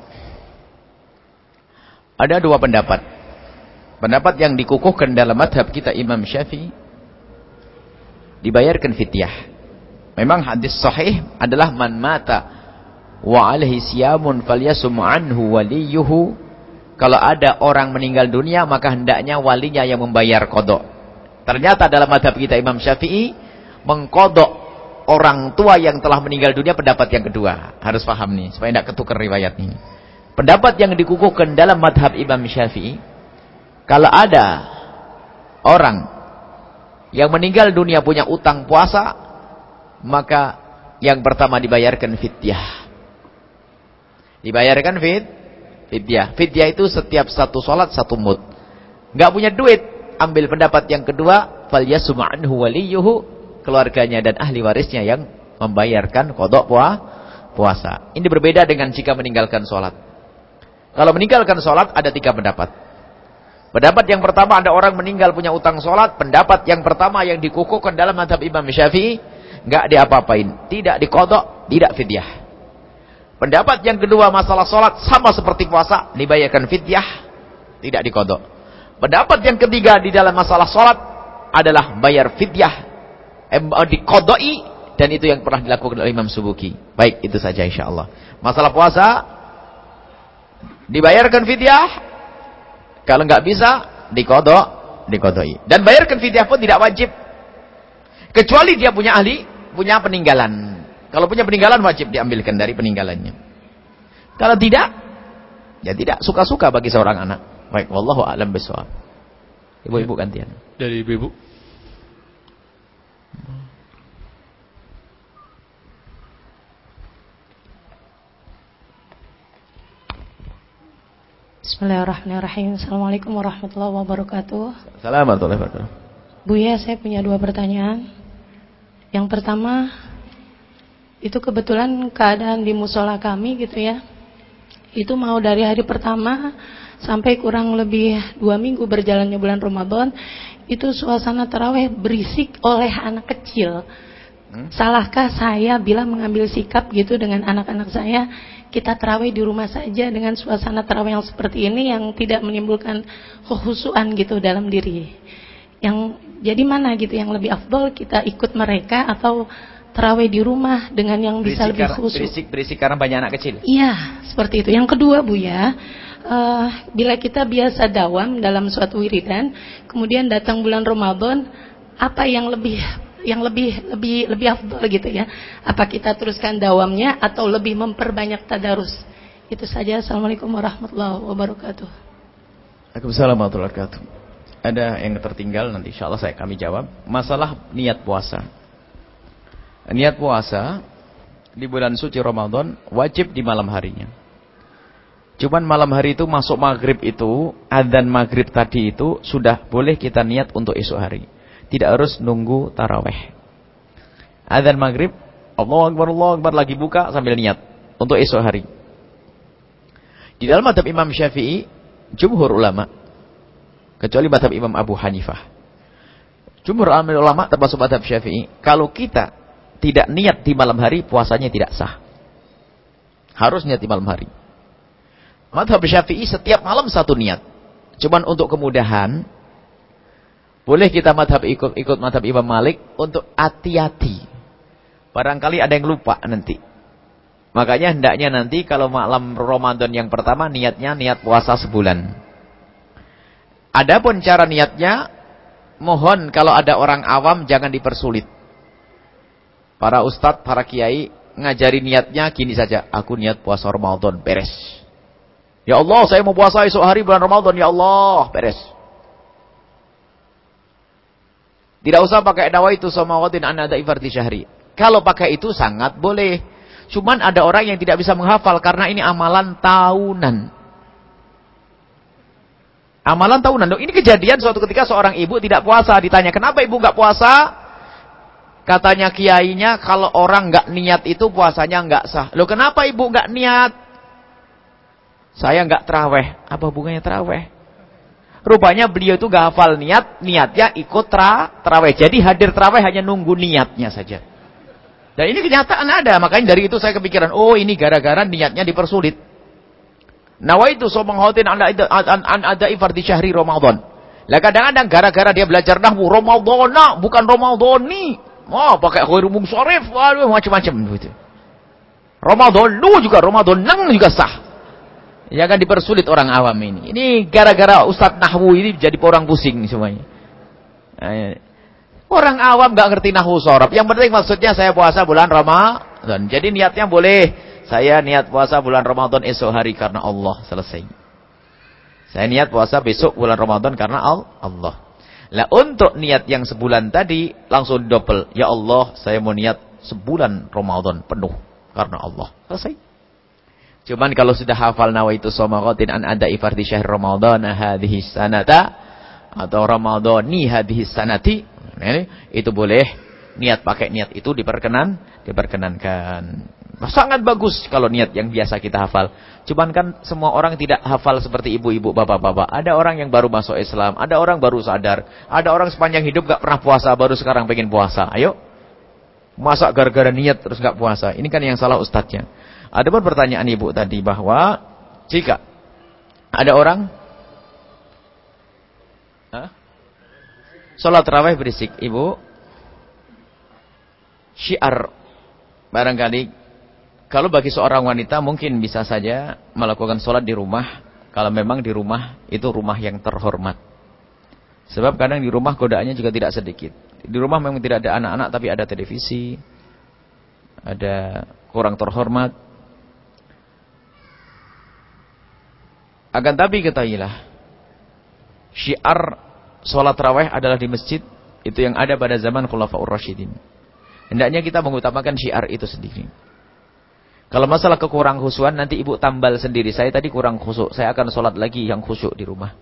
ada dua pendapat. Pendapat yang dikukuhkan dalam madhab kita Imam Syafi'i dibayarkan fityah. Memang hadis sahih adalah man mata wa alaihi siyamun falyasum anhu waliyuhu kalau ada orang meninggal dunia maka hendaknya walinya yang membayar kodok ternyata dalam madhab kita Imam Syafi'i mengkodok orang tua yang telah meninggal dunia pendapat yang kedua. Harus paham nih, supaya tidak ketukar riwayat ini. Pendapat yang dikukuhkan dalam madhab Imam Syafi'i, kalau ada orang yang meninggal dunia punya utang puasa, maka yang pertama dibayarkan fidyah. Dibayarkan fit, fidyah. Fidyah itu setiap satu sholat satu mud. Gak punya duit, ambil pendapat yang kedua, fal yasma'anhu waliyuhu, keluarganya dan ahli warisnya yang membayarkan kodok puasa. Ini berbeda dengan jika meninggalkan sholat. Kalau meninggalkan sholat ada tiga pendapat. Pendapat yang pertama ada orang meninggal punya utang sholat. Pendapat yang pertama yang dikukuhkan dalam madhab Imam Syafi'i. Nggak diapa-apain. Tidak dikodok, tidak fidyah. Pendapat yang kedua masalah sholat sama seperti puasa. Dibayarkan fidyah, tidak dikodok. Pendapat yang ketiga di dalam masalah sholat adalah bayar fidyah. Eh, dikodoi dan itu yang pernah dilakukan oleh Imam Subuki. Baik, itu saja insya Allah. Masalah puasa dibayarkan fidyah. Kalau nggak bisa dikodok, dikodoi. Dan bayarkan fidyah pun tidak wajib. Kecuali dia punya ahli, punya peninggalan. Kalau punya peninggalan wajib diambilkan dari peninggalannya. Kalau tidak, ya tidak suka-suka bagi seorang anak. Baik, wallahu a'lam bishawab. Ibu-ibu gantian. Dari ibu-ibu. Bismillahirrahmanirrahim. Assalamualaikum warahmatullahi wabarakatuh. Assalamualaikum warahmatullahi wabarakatuh. Bu ya, saya punya dua pertanyaan. Yang pertama, itu kebetulan keadaan di musola kami gitu ya. Itu mau dari hari pertama sampai kurang lebih dua minggu berjalannya bulan Ramadan itu suasana terawih berisik oleh anak kecil. Hmm? Salahkah saya bila mengambil sikap gitu dengan anak-anak saya kita terawih di rumah saja dengan suasana terawih yang seperti ini yang tidak menimbulkan kehusuan gitu dalam diri. Yang jadi mana gitu yang lebih afdol kita ikut mereka atau terawih di rumah dengan yang bisa berisik lebih khusus. Berisik berisik karena banyak anak kecil. Iya, seperti itu. Yang kedua Bu ya, uh, bila kita biasa dawam dalam suatu wiridan, kemudian datang bulan Ramadan, apa yang lebih yang lebih lebih lebih afdal gitu ya? Apa kita teruskan dawamnya atau lebih memperbanyak tadarus? Itu saja. Assalamualaikum warahmatullahi wabarakatuh. Waalaikumsalam warahmatullahi wabarakatuh. Ada yang tertinggal nanti insya Allah saya kami jawab. Masalah niat puasa. Niat puasa di bulan suci Ramadan wajib di malam harinya. Cuman malam hari itu masuk maghrib itu, adzan maghrib tadi itu sudah boleh kita niat untuk esok hari. Tidak harus nunggu taraweh. Adzan maghrib, Allah Akbar, Allah Akbar lagi buka sambil niat untuk esok hari. Di dalam madhab Imam Syafi'i, jumhur ulama, kecuali madhab Imam Abu Hanifah. Jumhur ulama termasuk madhab Syafi'i, kalau kita tidak niat di malam hari, puasanya tidak sah. Harus niat di malam hari. Madhab Syafi'i setiap malam satu niat. Cuman untuk kemudahan, boleh kita madhab ikut, ikut madhab Imam Malik untuk hati-hati. Barangkali ada yang lupa nanti. Makanya hendaknya nanti kalau malam Ramadan yang pertama niatnya niat puasa sebulan. Adapun cara niatnya, mohon kalau ada orang awam jangan dipersulit. Para ustadz, para kiai ngajari niatnya gini saja. Aku niat puasa Ramadan, beres. Ya Allah, saya mau puasa esok hari bulan Ramadan. Ya Allah, beres. Tidak usah pakai nawaitu samawatin an ada ifarti syahri. Kalau pakai itu sangat boleh. Cuman ada orang yang tidak bisa menghafal karena ini amalan tahunan. Amalan tahunan. Ini kejadian suatu ketika seorang ibu tidak puasa. Ditanya, kenapa ibu nggak puasa? Katanya kiainya, kalau orang nggak niat itu puasanya nggak sah. Loh kenapa ibu nggak niat? Saya nggak teraweh. Apa hubungannya teraweh? Rupanya beliau itu gak hafal niat, niatnya ikut tra, teraweh. Jadi hadir teraweh hanya nunggu niatnya saja. Dan ini kenyataan ada, makanya dari itu saya kepikiran, oh ini gara-gara niatnya dipersulit. Nawaitu somong hotin an ada di syahri Ramadan. Lah kadang-kadang gara-gara dia belajar nahwu Ramadana, bukan Ramadhani. Oh, pakai khairu mungsharif, waduh macam-macam gitu. Ramadhanu juga Ramadan juga sah. Ya kan dipersulit orang awam ini. Ini gara-gara Ustadz Nahwu ini jadi orang pusing semuanya. Nah, Orang awam nggak ngerti nahu sorab. Yang penting maksudnya saya puasa bulan Ramadan. Jadi niatnya boleh. Saya niat puasa bulan Ramadan esok hari karena Allah. Selesai. Saya niat puasa besok bulan Ramadan karena Allah. Lah untuk niat yang sebulan tadi langsung double. Ya Allah, saya mau niat sebulan Ramadan penuh karena Allah. Selesai. Cuman kalau sudah hafal nawaitu somaqatin an ada ifardi syahr Ramadan hadhihi sanata atau Ramadhani hadhihi sanati ini, itu boleh niat pakai niat itu diperkenan diperkenankan sangat bagus kalau niat yang biasa kita hafal cuman kan semua orang tidak hafal seperti ibu-ibu bapak-bapak ada orang yang baru masuk Islam ada orang baru sadar ada orang sepanjang hidup gak pernah puasa baru sekarang pengen puasa ayo masa gara-gara niat terus gak puasa ini kan yang salah ustadznya ada pun pertanyaan ibu tadi bahwa jika ada orang Hah? Sholat terawih berisik, ibu. Syiar. Barangkali, kalau bagi seorang wanita mungkin bisa saja melakukan sholat di rumah. Kalau memang di rumah, itu rumah yang terhormat. Sebab kadang di rumah godaannya juga tidak sedikit. Di rumah memang tidak ada anak-anak, tapi ada televisi. Ada kurang terhormat. Akan tapi ketahuilah. Syiar sholat raweh adalah di masjid itu yang ada pada zaman Khulafaur Rasyidin. Hendaknya kita mengutamakan syiar itu sendiri. Kalau masalah kekurang khusyuan nanti ibu tambal sendiri. Saya tadi kurang khusyuk, saya akan sholat lagi yang khusyuk di rumah.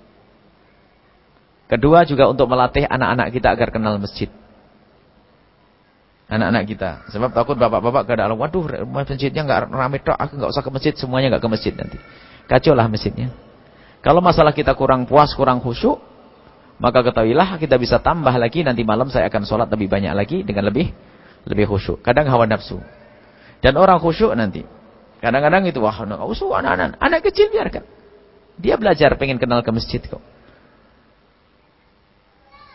Kedua juga untuk melatih anak-anak kita agar kenal masjid. Anak-anak kita. Sebab takut bapak-bapak ke dalam, waduh masjidnya nggak ramai tok, aku nggak usah ke masjid, semuanya nggak ke masjid nanti. Kacau lah masjidnya. Kalau masalah kita kurang puas, kurang khusyuk, maka ketahuilah kita bisa tambah lagi nanti malam saya akan sholat lebih banyak lagi dengan lebih lebih khusyuk. Kadang hawa nafsu. Dan orang khusyuk nanti. Kadang-kadang itu wah khusyuk anak-anak. Anak kecil biarkan. Dia belajar pengen kenal ke masjid kok.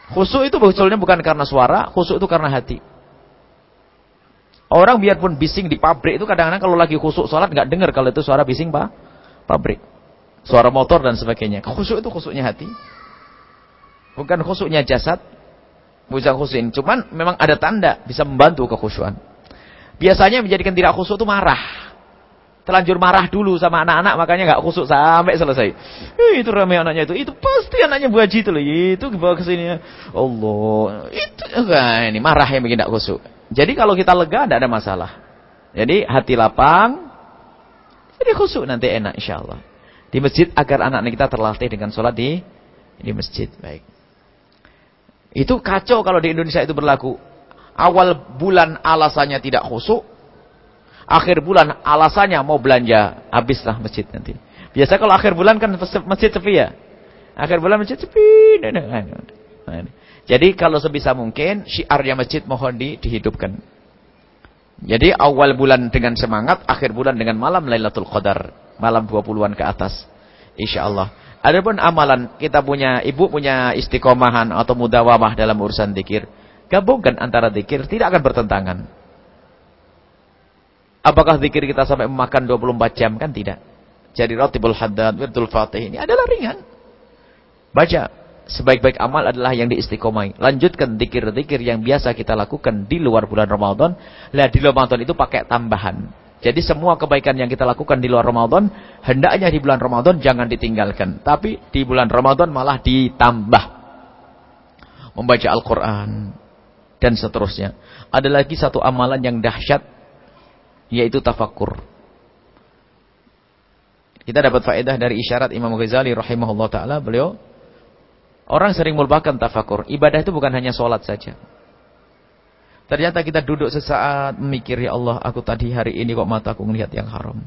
Khusyuk itu sebetulnya bukan karena suara, khusyuk itu karena hati. Orang biarpun bising di pabrik itu kadang-kadang kalau lagi khusyuk sholat nggak dengar kalau itu suara bising pak pabrik. Suara motor dan sebagainya. Khusyuk itu khusyuknya hati. Bukan khusyuknya jasad. Bukan khusyuk. Cuman memang ada tanda bisa membantu kekhusyuan. Biasanya menjadikan tidak khusyuk itu marah. Terlanjur marah dulu sama anak-anak makanya nggak khusyuk sampai selesai. Eh, itu ramai anaknya itu. Itu pasti anaknya Bu Haji itu loh. Itu bawa ke sini. Allah. Itu nah, ini marah yang bikin tidak khusyuk. Jadi kalau kita lega tidak ada masalah. Jadi hati lapang. Jadi khusyuk nanti enak insya Allah. Di masjid agar anak-anak kita terlatih dengan sholat di di masjid. Baik. Itu kacau kalau di Indonesia itu berlaku. Awal bulan alasannya tidak khusuk. Akhir bulan alasannya mau belanja. Habislah masjid nanti. Biasa kalau akhir bulan kan masjid sepi ya. Akhir bulan masjid sepi. Jadi kalau sebisa mungkin syiarnya masjid mohon di, dihidupkan. Jadi awal bulan dengan semangat, akhir bulan dengan malam Lailatul Qadar. Malam 20-an ke atas. Insya Allah. Adapun amalan, kita punya ibu punya istiqomahan atau mudawamah dalam urusan dikir. Gabungkan antara dikir, tidak akan bertentangan. Apakah dikir kita sampai memakan 24 jam? Kan tidak. Jadi rotibul haddad, wirtul fatih ini adalah ringan. Baca. Sebaik-baik amal adalah yang diistiqomai. Lanjutkan dikir-dikir yang biasa kita lakukan di luar bulan Ramadan. Lah di Ramadan itu pakai tambahan. Jadi semua kebaikan yang kita lakukan di luar Ramadan, hendaknya di bulan Ramadan jangan ditinggalkan. Tapi di bulan Ramadan malah ditambah. Membaca Al-Quran. Dan seterusnya. Ada lagi satu amalan yang dahsyat. Yaitu tafakur. Kita dapat faedah dari isyarat Imam Ghazali rahimahullah ta'ala. Beliau, orang sering melupakan tafakur. Ibadah itu bukan hanya sholat saja. Ternyata kita duduk sesaat memikir, ya Allah, aku tadi hari ini kok mataku melihat yang haram.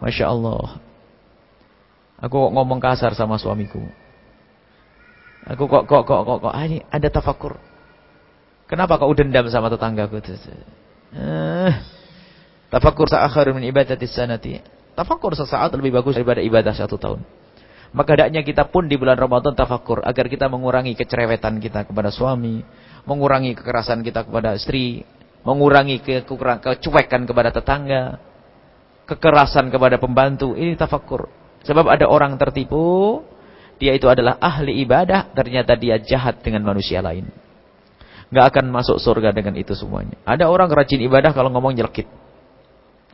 Masya Allah. Aku kok ngomong kasar sama suamiku. Aku kok, kok, kok, kok, kok, ah, ini ada tafakur. Kenapa kau dendam sama tetanggaku? Eh, tafakur sa'akhir min ibadatis sanati. Tafakur sesaat lebih bagus daripada ibadah satu tahun. Maka hendaknya kita pun di bulan Ramadan tafakur agar kita mengurangi kecerewetan kita kepada suami, mengurangi kekerasan kita kepada istri, mengurangi ke kecuekan kepada tetangga, kekerasan kepada pembantu. Ini tafakur. Sebab ada orang tertipu dia itu adalah ahli ibadah, ternyata dia jahat dengan manusia lain. Gak akan masuk surga dengan itu semuanya. Ada orang rajin ibadah kalau ngomong nyelkit.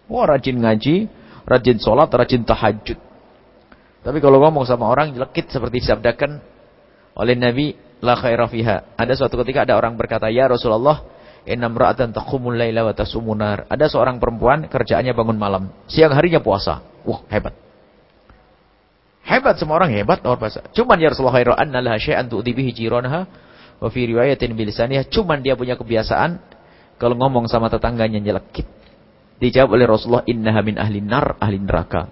Wah rajin ngaji, rajin sholat, rajin tahajud. Tapi kalau ngomong sama orang nyelkit seperti disabdakan oleh Nabi, la khaira fiha. Ada suatu ketika ada orang berkata, Ya Rasulullah, Innam ra'atan taqumul laila wa tasumunar. Ada seorang perempuan kerjaannya bangun malam, siang harinya puasa. Wah, hebat. Hebat semua orang hebat luar biasa. Cuman ya Rasulullah khairu anna laha syai'an tu'ti bihi jiranha wa fi riwayatin bilisaniha. Cuman dia punya kebiasaan kalau ngomong sama tetangganya nyelekit. Dijawab oleh Rasulullah innaha min ahli nar, ahli neraka.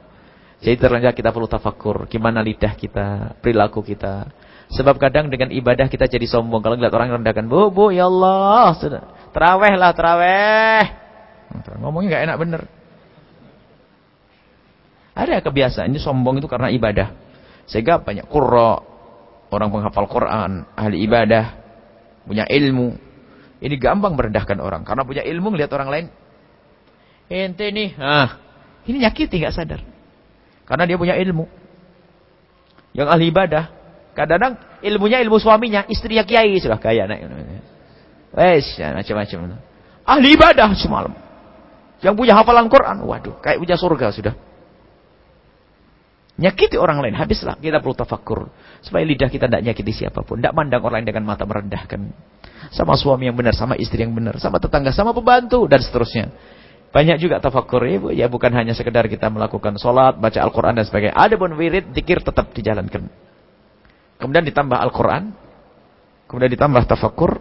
Jadi ternyata kita perlu tafakur. Gimana lidah kita, perilaku kita. Sebab kadang dengan ibadah kita jadi sombong. Kalau ngeliat orang rendahkan, bu, bu, ya Allah. Sudah. Terawih lah, terawih. Ngomongnya gak enak bener. Ada kebiasaan, ini sombong itu karena ibadah. Sehingga banyak kurra, orang penghafal Quran, ahli ibadah, punya ilmu. Ini gampang merendahkan orang. Karena punya ilmu, ngeliat orang lain. Ente nih, ah, ini nyakiti gak sadar. Karena dia punya ilmu. Yang ahli ibadah, kadang-kadang ilmunya ilmu suaminya, istrinya kiai sudah kaya naik. Wes, ya, macam-macam. Ahli ibadah semalam. Yang punya hafalan Quran, waduh, kayak punya surga sudah. Nyakiti orang lain, habislah. Kita perlu tafakur. Supaya lidah kita tidak nyakiti siapa pun. Tidak mandang orang lain dengan mata merendahkan. Sama suami yang benar, sama istri yang benar. Sama tetangga, sama pembantu, dan seterusnya. Banyak juga tafakur. Ya, ya bukan hanya sekedar kita melakukan sholat, baca Al-Quran dan sebagainya. Ada pun wirid, dikir tetap dijalankan. Kemudian ditambah Al-Quran. Kemudian ditambah tafakur.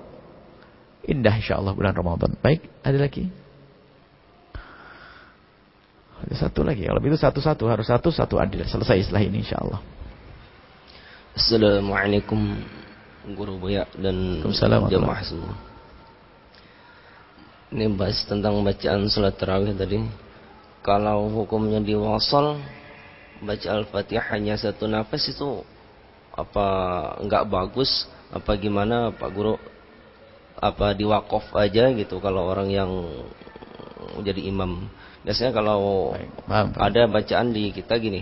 Indah insyaAllah bulan Ramadan. Baik, ada lagi? Ada satu lagi. Kalau itu satu-satu. Harus satu, satu adil. Selesai setelah ini insyaAllah. Assalamualaikum Guru Buya dan jamaah semua. Ini bahas tentang bacaan salat tarawih tadi. Kalau hukumnya diwasal baca Al-Fatihah hanya satu nafas itu apa enggak bagus apa gimana Pak Guru apa diwakaf aja gitu kalau orang yang jadi imam. Biasanya kalau ada bacaan di kita gini,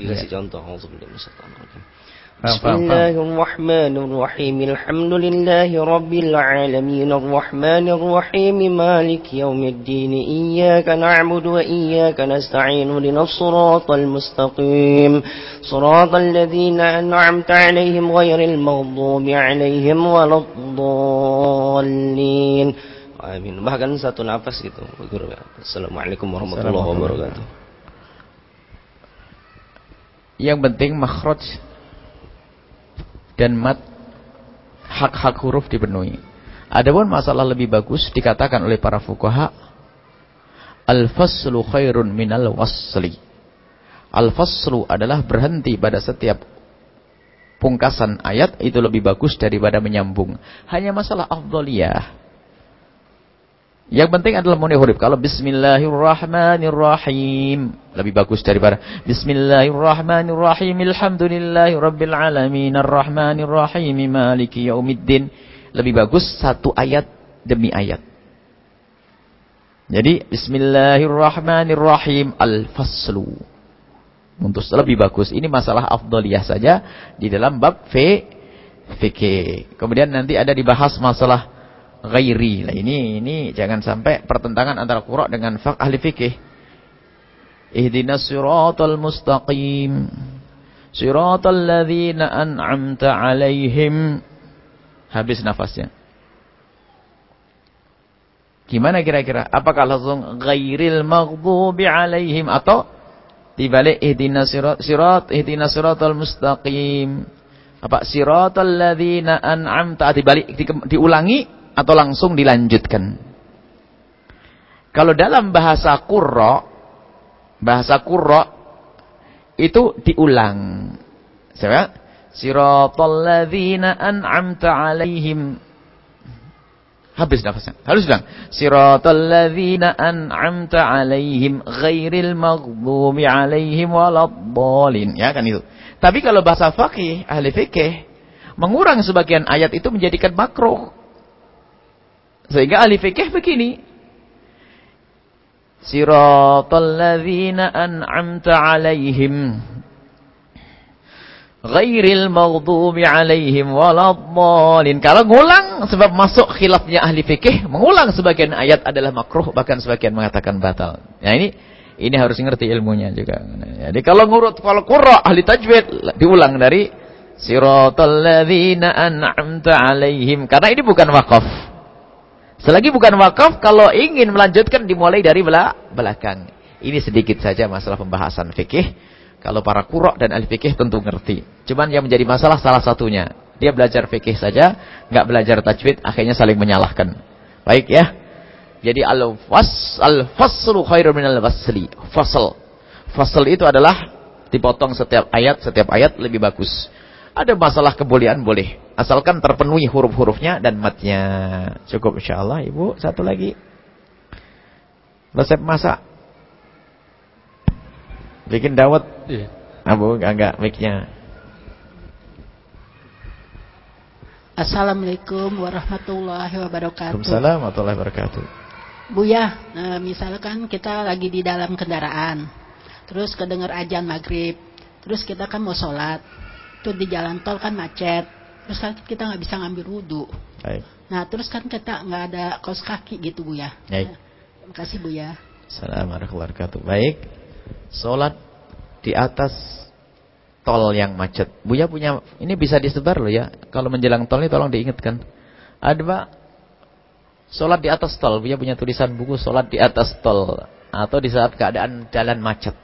dikasih ya. contoh. بسم الله الرحمن الرحيم الحمد لله رب العالمين الرحمن الرحيم مالك يوم الدين إياك نعبد وإياك نستعين لنا الصراط المستقيم صراط الذين أنعمت عليهم غير المغضوب عليهم ولا الضالين Amin. Bahkan satu nafas gitu. Assalamualaikum warahmatullahi wabarakatuh. Yang penting makhraj dan mat hak-hak huruf dipenuhi. Adapun masalah lebih bagus dikatakan oleh para fuqaha al-faslu khairun minal wasli. Al-faslu adalah berhenti pada setiap pungkasan ayat itu lebih bagus daripada menyambung. Hanya masalah afdaliyah. Yang penting adalah muni huruf. Kalau bismillahirrahmanirrahim lebih bagus daripada bismillahirrahmanirrahim alhamdulillahi arrahmanirrahim maliki yaumiddin. Lebih bagus satu ayat demi ayat. Jadi bismillahirrahmanirrahim al-faslu. Untuk lebih bagus. Ini masalah afdaliyah saja di dalam bab fikih. Kemudian nanti ada dibahas masalah ghairi. Nah, ini ini jangan sampai pertentangan antara qura dengan fak ahli fikih. Ihdinas siratal mustaqim. Siratal ladzina an'amta 'alaihim. Habis nafasnya. Gimana kira-kira? Apakah langsung ghairil maghdubi 'alaihim atau dibalik ihdinas sirat sirat ihdinas siratal mustaqim. Apa siratal ladzina an'amta dibalik di, diulangi atau langsung dilanjutkan. Kalau dalam bahasa kurra, bahasa kurra itu diulang. Siapa? Siratal ladzina an'amta 'alaihim. Habis nafasnya. Harus bilang. Siratal ladzina an'amta 'alaihim ghairil maghdubi 'alaihim waladdallin. Ya kan itu. Tapi kalau bahasa fakih, ahli fikih, mengurang sebagian ayat itu menjadikan makruh. Sehingga ahli fikih begini. Siratal ladzina an'amta 'alaihim Ghairil maghdubi alaihim waladdallin. Kalau ngulang sebab masuk khilafnya ahli fikih, mengulang sebagian ayat adalah makruh bahkan sebagian mengatakan batal. Nah ini ini harus ngerti ilmunya juga. Jadi kalau ngurut kalau qurra ahli tajwid diulang dari siratal ladzina an'amta alaihim karena ini bukan wakaf. Selagi bukan wakaf kalau ingin melanjutkan dimulai dari belakang. Ini sedikit saja masalah pembahasan fikih. Kalau para kurok dan ahli fikih tentu ngerti. Cuman yang menjadi masalah salah satunya. Dia belajar fikih saja, nggak belajar tajwid, akhirnya saling menyalahkan. Baik ya. Jadi al-fas al-faslu khairun minal wasli. Fasl. Fasl itu adalah dipotong setiap ayat, setiap ayat lebih bagus. Ada masalah kebolehan boleh. Asalkan terpenuhi huruf-hurufnya dan matnya. Cukup insyaallah Ibu. Satu lagi. Resep masak. Bikin dawet. Iya. Abu enggak mic-nya. Assalamualaikum warahmatullahi wabarakatuh. Waalaikumsalam warahmatullahi wabarakatuh. Buya, nah, misalkan kita lagi di dalam kendaraan, terus kedengar ajan maghrib, terus kita kan mau sholat, tuh di jalan tol kan macet, terus kan kita nggak bisa ngambil wudhu. Baik. Nah terus kan kita nggak ada kaos kaki gitu Buya. Baik. Terima kasih Buya. Assalamualaikum warahmatullahi wabarakatuh. Baik. Sholat di atas tol yang macet. Buya punya, ini bisa disebar loh ya. Kalau menjelang tol ini tolong diingatkan. Ada pak, sholat di atas tol. Buya punya tulisan buku sholat di atas tol. Atau di saat keadaan jalan macet.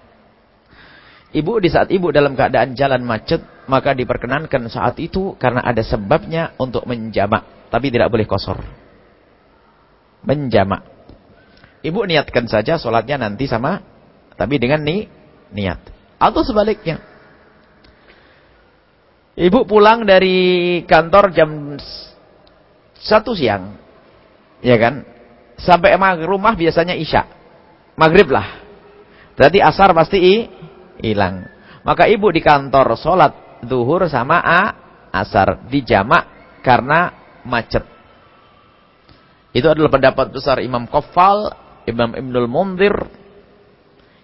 Ibu di saat ibu dalam keadaan jalan macet, maka diperkenankan saat itu karena ada sebabnya untuk menjamak. Tapi tidak boleh kosor. Menjamak. Ibu niatkan saja sholatnya nanti sama tapi dengan ni niat. Atau sebaliknya. Ibu pulang dari kantor jam satu siang. Ya kan? Sampai rumah biasanya isya. Maghrib lah. Berarti asar pasti hilang. Maka ibu di kantor sholat duhur sama a, asar. Dijamak karena macet. Itu adalah pendapat besar Imam Kofal, Imam Ibnul Mundir,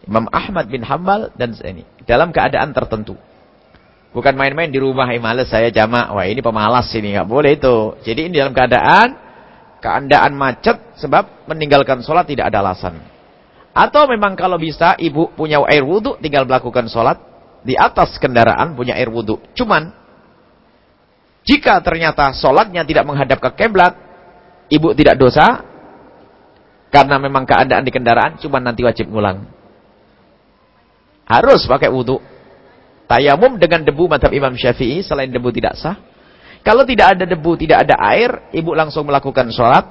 Imam Ahmad bin Hambal dan ini dalam keadaan tertentu. Bukan main-main di rumah, eh males saya jamak. Wah, ini pemalas ini, nggak boleh itu. Jadi ini dalam keadaan keadaan macet sebab meninggalkan sholat tidak ada alasan. Atau memang kalau bisa ibu punya air wudhu tinggal melakukan sholat di atas kendaraan punya air wudhu. Cuman jika ternyata sholatnya tidak menghadap ke kiblat, ibu tidak dosa karena memang keadaan di kendaraan, cuman nanti wajib ngulang. Harus pakai wudhu. Tayamum dengan debu madhab Imam Syafi'i selain debu tidak sah. Kalau tidak ada debu, tidak ada air, ibu langsung melakukan sholat.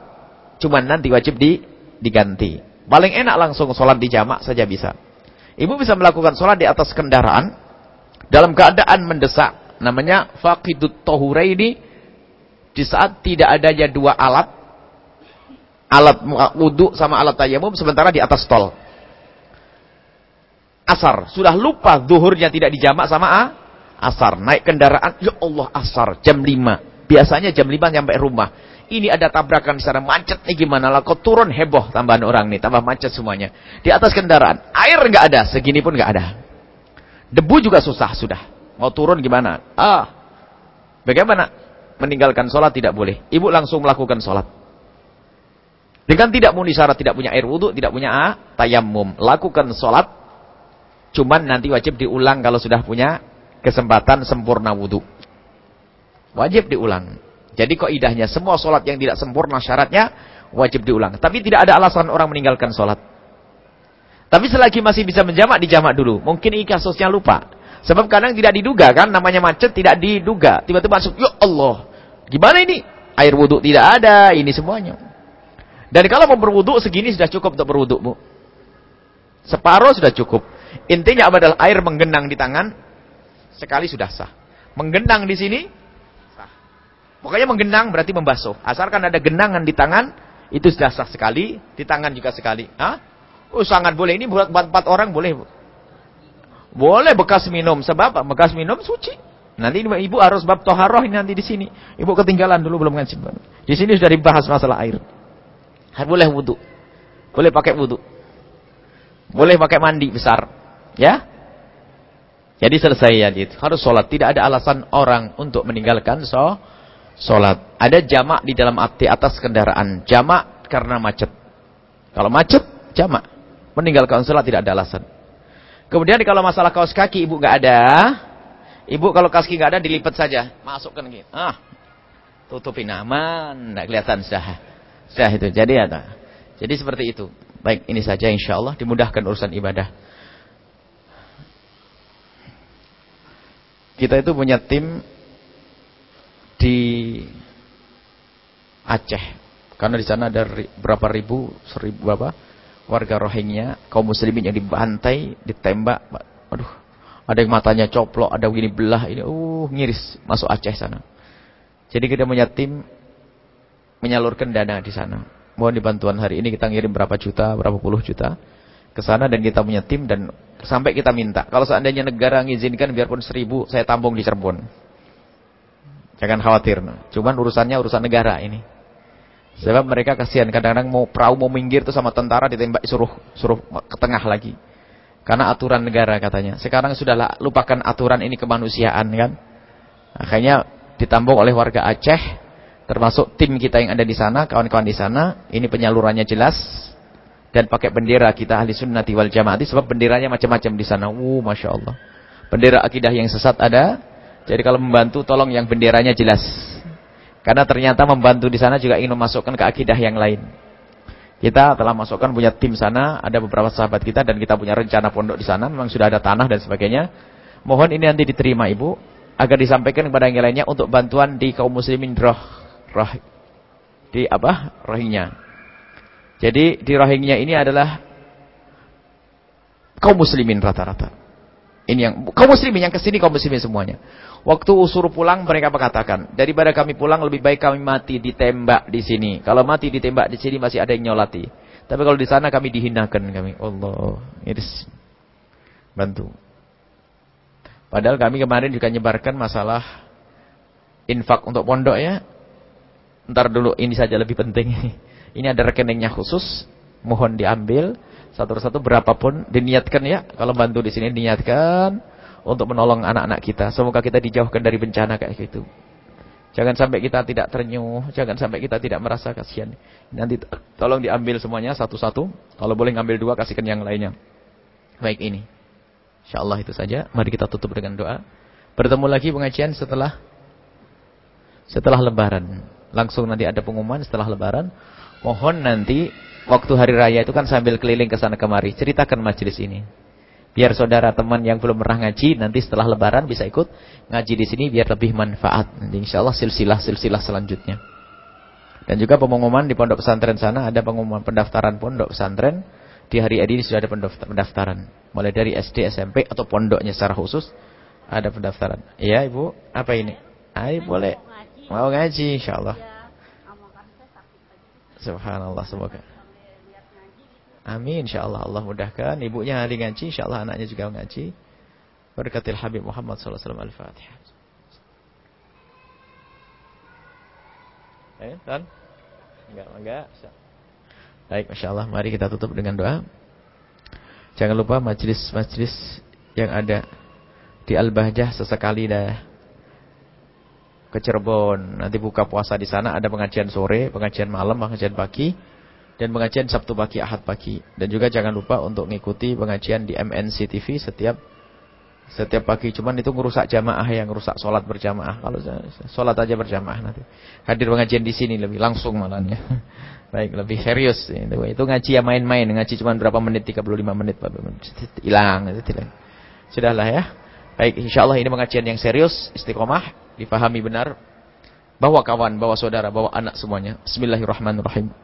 Cuman nanti wajib di, diganti. Paling enak langsung sholat di jamak saja bisa. Ibu bisa melakukan sholat di atas kendaraan. Dalam keadaan mendesak. Namanya faqidut tohuraini. Di saat tidak adanya dua alat. Alat wudhu sama alat tayamum. Sementara di atas tol asar. Sudah lupa zuhurnya tidak dijamak sama a, asar. Naik kendaraan, ya Allah asar, jam 5. Biasanya jam 5 sampai rumah. Ini ada tabrakan di sana, macet nih gimana lah. Kau turun heboh tambahan orang nih, tambah macet semuanya. Di atas kendaraan, air nggak ada, segini pun nggak ada. Debu juga susah sudah. Mau turun gimana? Ah, bagaimana? Meninggalkan sholat tidak boleh. Ibu langsung melakukan sholat. Dengan tidak muni syarat, tidak punya air wudhu, tidak punya ah, tayamum. Lakukan sholat Cuman nanti wajib diulang kalau sudah punya kesempatan sempurna wudhu. Wajib diulang. Jadi kok idahnya semua sholat yang tidak sempurna syaratnya wajib diulang. Tapi tidak ada alasan orang meninggalkan sholat. Tapi selagi masih bisa menjamak, dijamak dulu. Mungkin ini kasusnya lupa. Sebab kadang tidak diduga kan, namanya macet tidak diduga. Tiba-tiba masuk, ya Allah, gimana ini? Air wudhu tidak ada, ini semuanya. Dan kalau mau berwudhu segini sudah cukup untuk berwudhu, Bu. Separuh sudah cukup. Intinya adalah air menggenang di tangan sekali sudah sah. Menggenang di sini. Pokoknya menggenang berarti membasuh. Asalkan ada genangan di tangan itu sudah sah sekali, di tangan juga sekali. Hah? Oh, sangat boleh ini buat empat orang boleh. Boleh bekas minum sebab bekas minum suci. Nanti ibu harus bab toharoh ini nanti di sini. Ibu ketinggalan dulu belum ngaji. Di sini sudah dibahas masalah air. Boleh wudhu. Boleh pakai wudhu. Boleh pakai mandi besar. Ya. Jadi selesai ya. Harus sholat. Tidak ada alasan orang untuk meninggalkan so, sholat. Ada jamak di dalam arti atas kendaraan. Jamak karena macet. Kalau macet, jamak. Meninggalkan sholat tidak ada alasan. Kemudian kalau masalah kaos kaki ibu nggak ada. Ibu kalau kaos kaki nggak ada dilipat saja. Masukkan gitu. Ah, tutupin aman. Nggak kelihatan sudah. Sudah itu. Jadi ada. Jadi seperti itu. Baik, ini saja insya Allah dimudahkan urusan ibadah. Kita itu punya tim di Aceh. Karena di sana ada berapa ribu, seribu apa, warga Rohingya, kaum muslimin yang dibantai, ditembak. Aduh, ada yang matanya coplok, ada begini belah, ini uh ngiris masuk Aceh sana. Jadi kita punya tim menyalurkan dana di sana. Mohon dibantuan hari ini kita ngirim berapa juta, berapa puluh juta ke sana dan kita punya tim dan sampai kita minta. Kalau seandainya negara mengizinkan biarpun seribu, saya tampung di Cirebon. Jangan khawatir. Cuman urusannya urusan negara ini. Sebab mereka kasihan kadang-kadang mau perahu mau minggir tuh sama tentara ditembak suruh suruh ke tengah lagi. Karena aturan negara katanya. Sekarang sudah lupakan aturan ini kemanusiaan kan. Akhirnya ditampung oleh warga Aceh termasuk tim kita yang ada di sana, kawan-kawan di sana. Ini penyalurannya jelas dan pakai bendera kita ahli sunnati wal jamaati sebab benderanya macam-macam di sana. Uh, masya Allah. Bendera akidah yang sesat ada. Jadi kalau membantu tolong yang benderanya jelas. Karena ternyata membantu di sana juga ingin memasukkan ke akidah yang lain. Kita telah masukkan punya tim sana, ada beberapa sahabat kita dan kita punya rencana pondok di sana, memang sudah ada tanah dan sebagainya. Mohon ini nanti diterima Ibu agar disampaikan kepada yang lainnya untuk bantuan di kaum muslimin roh roh di apa? Rohingya. Jadi di Rohingya ini adalah kaum muslimin rata-rata. Ini yang kaum muslimin yang ke sini kaum muslimin semuanya. Waktu usur pulang mereka mengatakan, daripada kami pulang lebih baik kami mati ditembak di sini. Kalau mati ditembak di sini masih ada yang nyolati. Tapi kalau di sana kami dihinakan kami. Allah, iris. Bantu. Padahal kami kemarin juga nyebarkan masalah infak untuk pondok ya. Ntar dulu ini saja lebih penting. Ini ada rekeningnya khusus, mohon diambil satu-satu berapapun diniatkan ya. Kalau bantu di sini diniatkan untuk menolong anak-anak kita. Semoga kita dijauhkan dari bencana kayak gitu. Jangan sampai kita tidak ternyuh, jangan sampai kita tidak merasa kasihan. Nanti tolong diambil semuanya satu-satu. Kalau boleh ngambil dua, kasihkan yang lainnya. Baik ini. InsyaAllah itu saja. Mari kita tutup dengan doa. Bertemu lagi pengajian setelah setelah lebaran. Langsung nanti ada pengumuman setelah lebaran. Mohon nanti waktu hari raya itu kan sambil keliling ke sana kemari, ceritakan majelis ini. Biar saudara teman yang belum pernah ngaji nanti setelah lebaran bisa ikut ngaji di sini biar lebih manfaat. Nanti insyaallah silsilah-silsilah selanjutnya. Dan juga pengumuman di pondok pesantren sana ada pengumuman pendaftaran pondok pesantren. Di hari ini sudah ada pendaftaran. Mulai dari SD, SMP atau pondoknya secara khusus ada pendaftaran. Iya, Ibu. Apa ini? Ayo boleh. Mau ngaji insyaallah. Subhanallah semoga. Amin insyaallah Allah mudahkan. Ibunya hari ngaji insyaallah anaknya juga ngaji. Berkatil Habib Muhammad sallallahu alaihi wasallam Al-Fatihah. Eh, dan enggak enggak. Baik, Masya Allah. Mari kita tutup dengan doa. Jangan lupa majlis-majlis yang ada di Al-Bahjah sesekali dah ke Cirebon. Nanti buka puasa di sana ada pengajian sore, pengajian malam, pengajian pagi dan pengajian Sabtu pagi, Ahad pagi. Dan juga jangan lupa untuk mengikuti pengajian di MNC TV setiap setiap pagi. Cuman itu ngerusak jamaah yang rusak sholat berjamaah. Kalau sholat aja berjamaah nanti. Hadir pengajian di sini lebih langsung malahnya. Baik, lebih serius. Itu, ngaji ya main-main. Ngaji cuma berapa menit, 35 menit. Hilang. Sudahlah ya. Baik, insyaAllah ini pengajian yang serius, istiqomah difahami benar bawa kawan, bawa saudara, bawa anak semuanya. Bismillahirrahmanirrahim.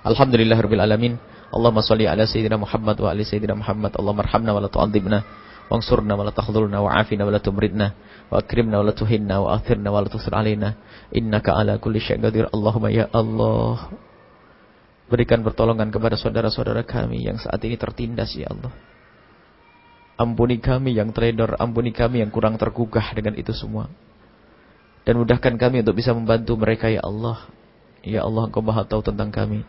Alhamdulillahirabbil alamin. Allahumma shalli ala sayyidina Muhammad wa ali sayyidina Muhammad. Allahumma arhamna wa la tu'adzibna wansurna wa la takhdhulna wa afina wa la tumridna wa akrimna wa la tuhinna wa athirna wa la tusir alaina innaka ala kulli syai'in qadir. Allahumma ya Allah. Berikan pertolongan kepada saudara-saudara kami yang saat ini tertindas ya Allah. Ampuni kami yang trader, ampuni kami yang kurang tergugah dengan itu semua. Dan mudahkan kami untuk bisa membantu mereka ya Allah. Ya Allah engkau maha tahu tentang kami.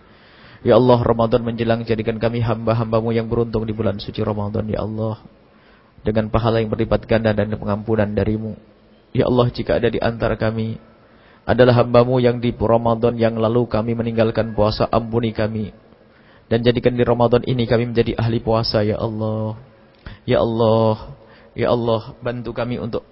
Ya Allah Ramadan menjelang jadikan kami hamba-hambamu yang beruntung di bulan suci Ramadan ya Allah. dengan pahala yang berlipat ganda dan pengampunan darimu. Ya Allah, jika ada di antara kami adalah hambamu yang di Ramadan yang lalu kami meninggalkan puasa, ampuni kami. Dan jadikan di Ramadan ini kami menjadi ahli puasa, Ya Allah. Ya Allah, Ya Allah, bantu kami untuk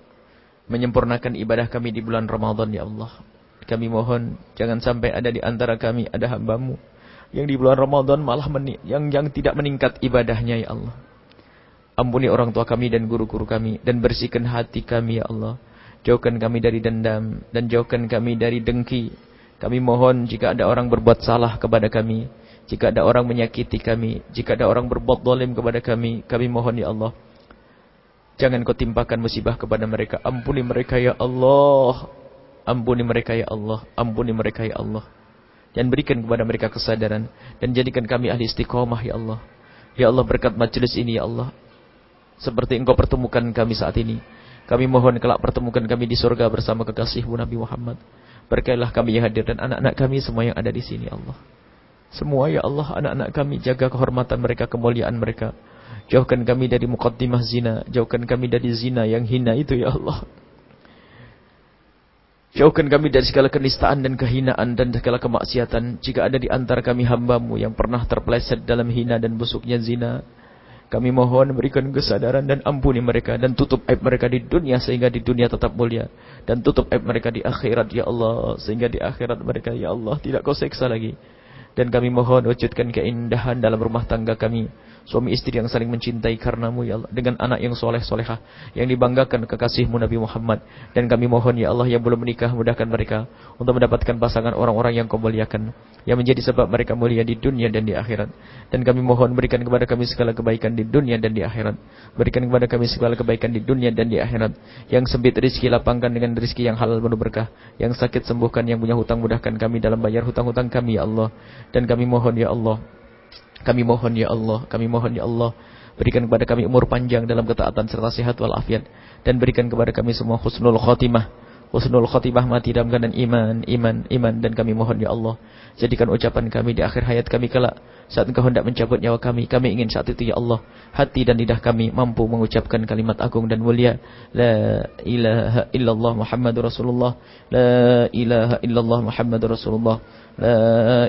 menyempurnakan ibadah kami di bulan Ramadan, Ya Allah. Kami mohon, jangan sampai ada di antara kami ada hambamu yang di bulan Ramadan malah yang yang tidak meningkat ibadahnya ya Allah. Ampuni orang tua kami dan guru-guru kami dan bersihkan hati kami ya Allah. Jauhkan kami dari dendam dan jauhkan kami dari dengki. Kami mohon jika ada orang berbuat salah kepada kami, jika ada orang menyakiti kami, jika ada orang berbuat dolim kepada kami, kami mohon ya Allah. Jangan kau timpakan musibah kepada mereka. Ampuni mereka ya Allah. Ampuni mereka ya Allah. Ampuni mereka ya Allah dan berikan kepada mereka kesadaran dan jadikan kami ahli istiqomah ya Allah. Ya Allah berkat majelis ini ya Allah. Seperti engkau pertemukan kami saat ini. Kami mohon kelak pertemukan kami di surga bersama kekasihmu Nabi Muhammad. Berkailah kami yang hadir dan anak-anak kami semua yang ada di sini ya Allah. Semua ya Allah anak-anak kami jaga kehormatan mereka, kemuliaan mereka. Jauhkan kami dari muqaddimah zina, jauhkan kami dari zina yang hina itu ya Allah. Jauhkan kami dari segala kenistaan dan kehinaan dan segala kemaksiatan. Jika ada di antara kami hambamu yang pernah terpeleset dalam hina dan busuknya zina. Kami mohon berikan kesadaran dan ampuni mereka. Dan tutup aib mereka di dunia sehingga di dunia tetap mulia. Dan tutup aib mereka di akhirat ya Allah. Sehingga di akhirat mereka ya Allah tidak kau seksa lagi. Dan kami mohon wujudkan keindahan dalam rumah tangga kami. Suami istri yang saling mencintai karenamu ya Allah. Dengan anak yang soleh solehah. Yang dibanggakan kekasihmu Nabi Muhammad. Dan kami mohon ya Allah yang belum menikah mudahkan mereka. Untuk mendapatkan pasangan orang-orang yang kau muliakan. Yang menjadi sebab mereka mulia di dunia dan di akhirat. Dan kami mohon berikan kepada kami segala kebaikan di dunia dan di akhirat. Berikan kepada kami segala kebaikan di dunia dan di akhirat. Yang sempit rizki lapangkan dengan rizki yang halal penuh berkah. Yang sakit sembuhkan, yang punya hutang mudahkan kami dalam bayar hutang-hutang kami ya Allah. Dan kami mohon ya Allah kami mohon ya Allah, kami mohon ya Allah, berikan kepada kami umur panjang dalam ketaatan serta sehat walafiat dan berikan kepada kami semua husnul khotimah husnul khotimah mati dalam keadaan iman, iman, iman. Dan kami mohon ya Allah jadikan ucapan kami di akhir hayat kami kelak. Saat Engkau hendak mencabut nyawa kami kami ingin saat itu ya Allah hati dan lidah kami mampu mengucapkan kalimat agung dan mulia. La ilaha illallah Muhammadur Rasulullah. La ilaha illallah Muhammadur Rasulullah. La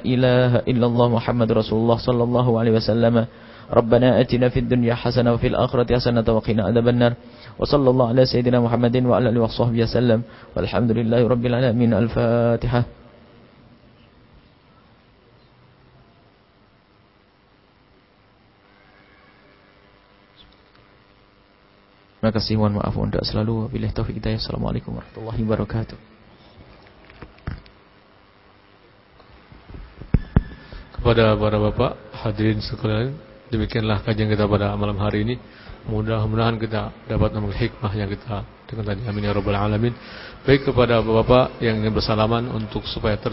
ilaha illallah Muhammadur Rasulullah sallallahu alaihi wasallam. ربنا أتنا في الدنيا حسنة وفي الآخرة حسنة وقنا عذاب النار وصلى الله على سيدنا محمد وعلى آله وصحبه وسلم والحمد لله رب العالمين الفاتحة Terima kasih, mohon maaf untuk selalu. Wabillahi taufiq hidayah. Assalamualaikum warahmatullahi wabarakatuh. Kepada para bapak hadirin sekalian, demikianlah kajian kita pada malam hari ini. Mudah-mudahan kita dapat mengambil hikmah yang kita dengan tadi. Amin ya rabbal alamin. Baik kepada bapak-bapak yang ingin bersalaman untuk supaya ter